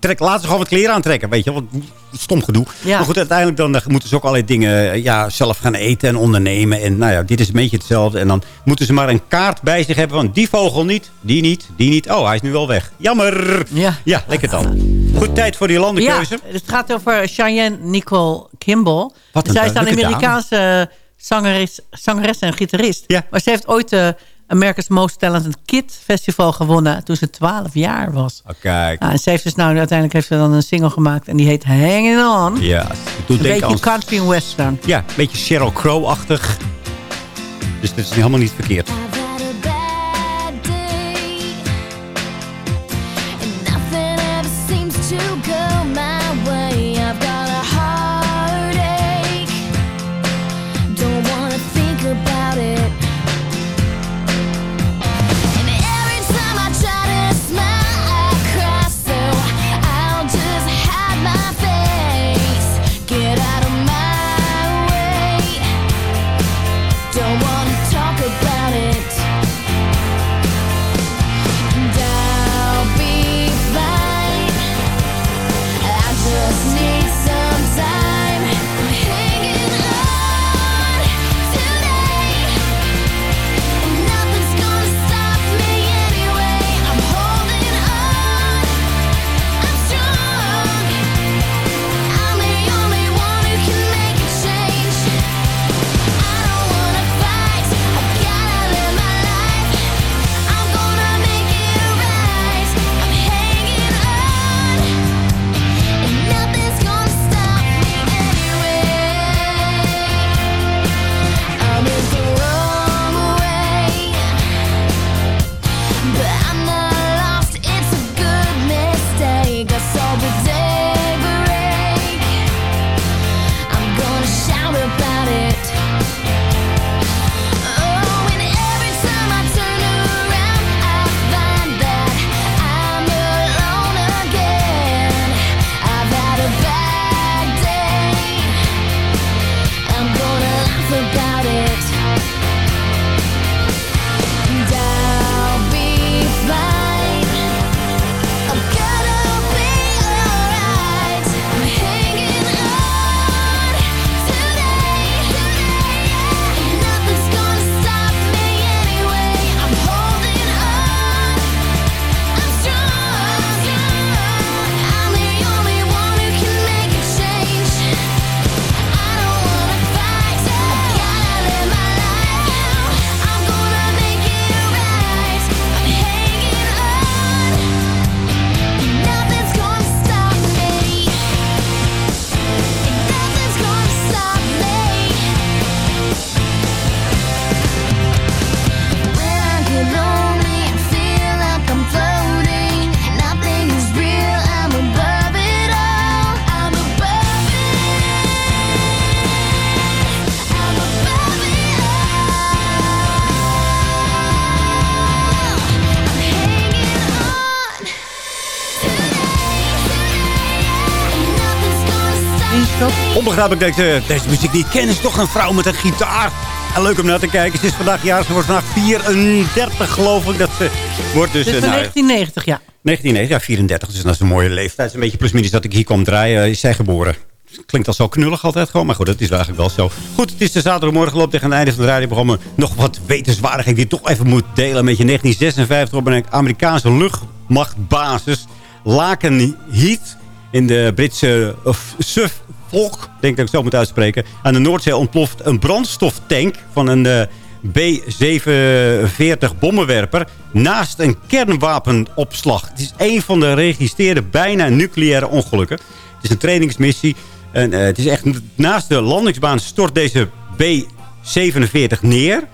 Trek, laten ze gewoon wat kleren aantrekken, weet je. Wat stom gedoe. Ja. Maar goed, uiteindelijk dan, eh, moeten ze ook allerlei dingen eh, ja, zelf gaan eten en ondernemen. En nou ja, dit is een beetje hetzelfde. En dan moeten ze maar een kaart bij zich hebben van die vogel niet, die niet, die niet. Oh, hij is nu wel weg. Jammer. Ja. Ja, lekker dan. Goed, tijd voor die landenkeuze. Ja, het gaat over Cheyenne Nicole Kimball. Wat een Zij is een Amerikaanse zangeres, zangeres en gitarist. Maar ze heeft ooit de America's Most Talented Kid Festival gewonnen... toen ze 12 jaar was. Oh, kijk. Ja, en ze heeft dus nou, uiteindelijk heeft ze dan een single gemaakt... en die heet Hanging On. Ja, een beetje country en western. Ja, een beetje Sheryl Crow-achtig. Dus dat is helemaal niet verkeerd. Dat ik eh, deze muziek niet ken. Is toch een vrouw met een gitaar. En leuk om naar te kijken. Ze is vandaag jarig. Ze wordt vandaag 34 geloof ik. Dat ze wordt dus... Eh, van nou, 1990, ja. 1990, ja, 34. Dus dat is een mooie leeftijd. Het is een beetje plusminus dat ik hier kwam draaien. Is zij geboren. Klinkt al zo knullig altijd gewoon. Maar goed, dat is eigenlijk wel zo. Goed, het is de zaterdagmorgen. Loopt tegen het einde van het radioprogramma. Nog wat wetenswaardigheid die ik toch even moet delen met je. 1956 op een Amerikaanse luchtmachtbasis. Laken Heath in de Britse of Suffolk, denk dat ik zo moet uitspreken. Aan de Noordzee ontploft een brandstoftank van een eh, B-47 bommenwerper naast een kernwapenopslag. Het is een van de geregistreerde bijna nucleaire ongelukken. Het is een trainingsmissie. En, eh, het is echt naast de landingsbaan stort deze B-47 neer.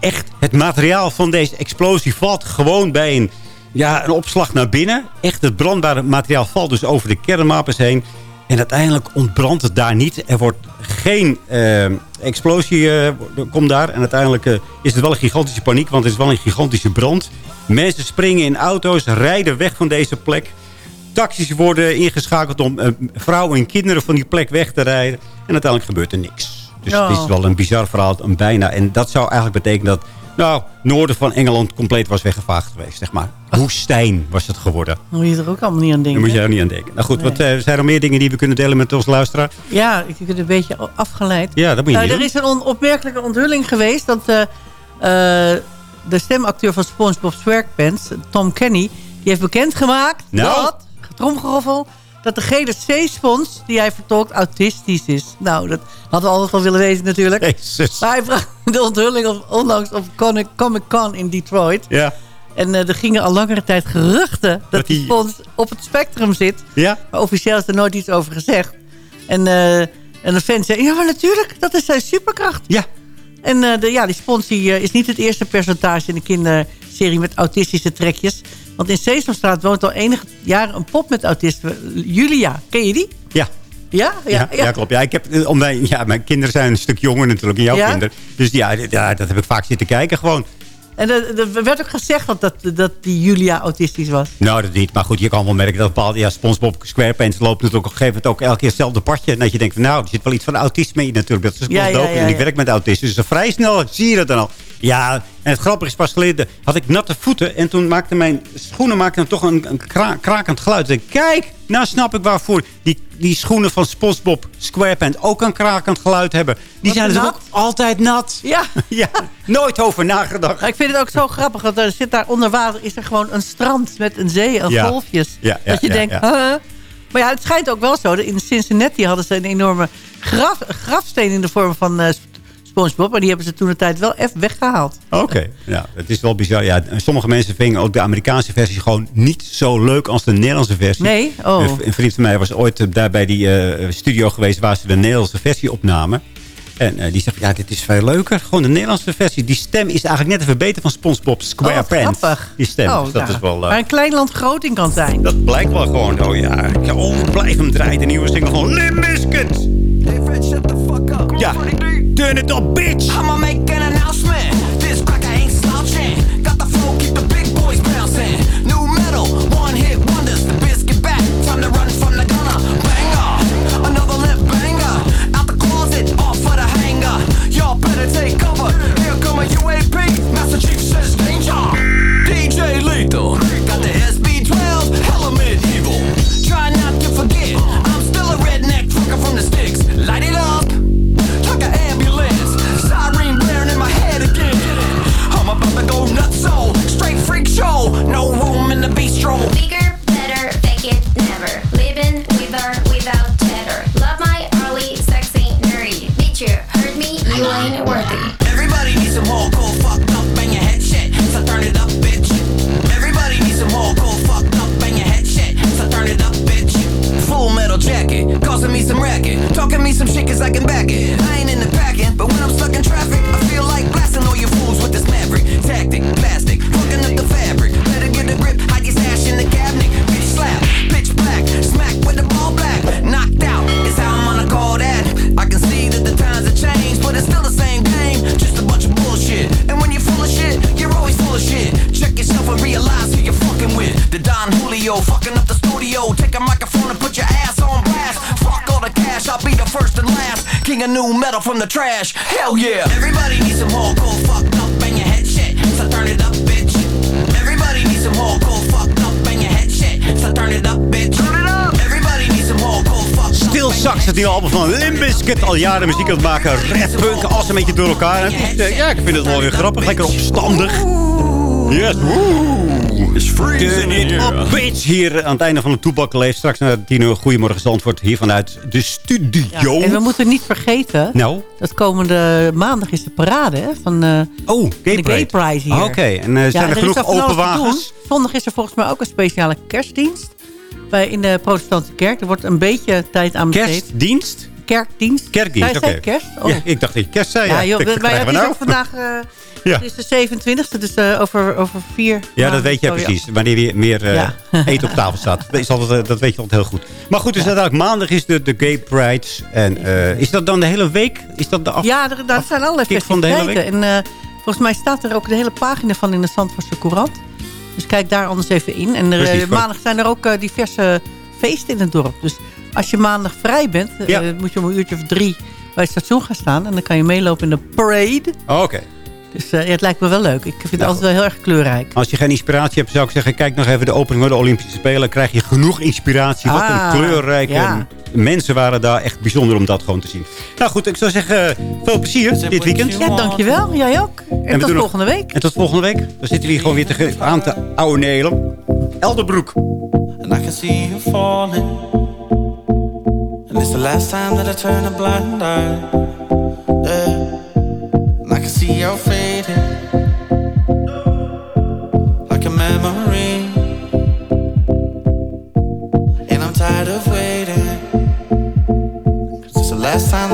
Echt, het materiaal van deze explosie valt gewoon bij een, ja, een opslag naar binnen. Echt, het brandbare materiaal valt dus over de kernwapens heen. En uiteindelijk ontbrandt het daar niet. Er wordt geen eh, explosie eh, komt daar. En uiteindelijk eh, is het wel een gigantische paniek. Want het is wel een gigantische brand. Mensen springen in auto's, rijden weg van deze plek. Taxis worden ingeschakeld om vrouwen en kinderen van die plek weg te rijden. En uiteindelijk gebeurt er niks. Dus het is wel een bizar verhaal. Een bijna. En dat zou eigenlijk betekenen dat... Nou, noorden van Engeland compleet was weggevaagd geweest, zeg maar. Woestijn was het geworden. Moet je er ook allemaal niet aan Daar denken. moet je er niet aan denken. Nou goed, Nee. wat eh, zijn er meer dingen die we kunnen delen met onze luisteraar? Ja, ik het een beetje afgeleid. Ja, dat moet je Nou, niet er doen. is een on- opmerkelijke onthulling geweest... dat eh, eh, de stemacteur van SpongeBob SquarePants, Tom Kenny... die heeft bekendgemaakt Nou? dat, tromgeroffel... dat de gele C-spons die hij vertolkt autistisch is. Nou, dat hadden we altijd wel willen weten natuurlijk. Jezus. Maar hij bracht de onthulling onlangs op Comic- Comic-Con in Detroit. Ja. En eh, er gingen al langere tijd geruchten dat, die spons op het spectrum zit. Ja? Maar officieel is er nooit iets over gezegd. En, eh, en de fans zeggen, ja, maar natuurlijk, dat is zijn superkracht. Ja. En eh, de, ja, die spons die, is niet het eerste personage in de kinderserie met autistische trekjes. Want in Sesamstraat woont al enige jaren een pop met autisme. Julia, ken je die? Ja. Ja? Ja, ja, klopt. Ja, ik heb, eh, om mijn, ja, mijn kinderen zijn een stuk jonger natuurlijk dan jouw Ja? kinderen. Dus ja, ja, dat heb ik vaak zitten kijken gewoon. En er er werd ook gezegd dat, dat, dat die Julia autistisch was. Nou, dat niet. Maar goed, je kan wel merken dat bepaalde... Ja, SpongeBob SquarePants loopt natuurlijk op een gegeven moment ook elke keer hetzelfde padje. En dat je denkt, van, nou, er zit wel iets van autisme in natuurlijk. Dat is Ja, ja, En ik werk met autisten. Dus vrij snel zie je dat dan al. Ja, en het grappige is, pas geleden had ik natte voeten. En toen maakten mijn schoenen maakten toch een, een kra- krakend geluid. Denk, kijk, nou snap ik waarvoor die, die schoenen van SpongeBob SquarePants ook een krakend geluid hebben. Die zijn dus nat? ook altijd nat. Ja. ja, nooit over nagedacht. Maar ik vind het ook zo grappig, want er zit daar onder water is er gewoon een strand met een zee en Ja. golfjes. Ja, ja, dat je denkt, huh? Maar ja, het schijnt ook wel zo. In Cincinnati hadden ze een enorme graf, grafsteen in de vorm van eh, SpongeBob. Maar die hebben ze toen de tijd wel even weggehaald. Oké, ja, het is wel bizar. Ja, sommige mensen vingen ook de Amerikaanse versie gewoon niet zo leuk als de Nederlandse versie. Nee? Oh. Een, een vriend van mij was ooit eh, daar bij die eh, studio geweest waar ze de Nederlandse versie opnamen. En eh, die zegt, ja, dit is veel leuker. Gewoon de Nederlandse versie. Die stem is eigenlijk net even beter van SpongeBob Oh, SquarePants. grappig. die stem. Oh, Dus dat nou, is wel... eh, Maar een klein land groot in kan zijn. dat blijkt wel gewoon. Oh ja, ja, oh, blijf hem draaien. De nieuwe single van Limp Bizkit. Ja, turn it up, bitch. I'ma make an announcement. Bizkit. Al jaren muziek aan het maken. Rap, punk, alles een beetje door elkaar. En het is, eh, ja, ik vind het wel weer grappig. Lekker opstandig. Yes, woe. Turn it up, bitch. Hier aan het einde van de Toebak leeft. Straks naar tien uur. Goedemorgen Zandvoort. Hier vanuit de studio. En we moeten niet vergeten, Nou? dat komende maandag is de parade hè, van eh, oh, de Gay Pride hier. Ah, Oké, en eh, zijn er, genoeg open wagens? Zondag is er volgens mij ook een speciale kerstdienst bij, in de protestantse kerk. Er wordt een beetje tijd aan besteed. Kerstdienst? Kerkdienst. Kerkdienst, oké. kerst? Oh. Ja, ik dacht dat je kerst zei. Ja, Ja, joh, Wat maar het is nou? ook vandaag... eh, Ja. Het is de 27e, dus eh, over, over vier Ja, dat weet zo, ja. precies. Wanneer je meer Ja. eten op tafel staat. Dat, is altijd, dat weet je altijd heel goed. Maar goed, dus uiteindelijk maandag is de, de Gay Pride. En eh, is dat dan de hele week? Is dat de af... Ja, er, daar zijn hele festiviteiten. En volgens mij staat er ook de hele pagina van in de Zandvoortse Courant. Dus kijk daar anders even in. En er, Precies, maandag zijn er ook diverse feesten in het dorp. Dus als je maandag vrij bent, eh, moet je om een uurtje of drie bij het station gaan staan. En dan kan je meelopen in de parade. Oh, Oké. Dus eh, ja, het lijkt me wel leuk. Ik vind het Nou, altijd wel heel erg kleurrijk. Als je geen inspiratie hebt, zou ik zeggen... kijk nog even de opening van de Olympische Spelen. Dan krijg je genoeg inspiratie. Wat Ah, een kleurrijke ja. mensen waren daar. Echt bijzonder om dat gewoon te zien. Nou goed, ik zou zeggen, veel plezier dit weekend. Ja, dankjewel. Jij ook. En, tot volgende week. En tot volgende week. Dan zitten we hier gewoon weer te aan te ouwenelen. Elderbroek. And I can see you falling. And it's the last time that I turn a blind eye. Yeah. And I can see you fading. Like a memory. And I'm tired of waiting. 'Cause it's the last time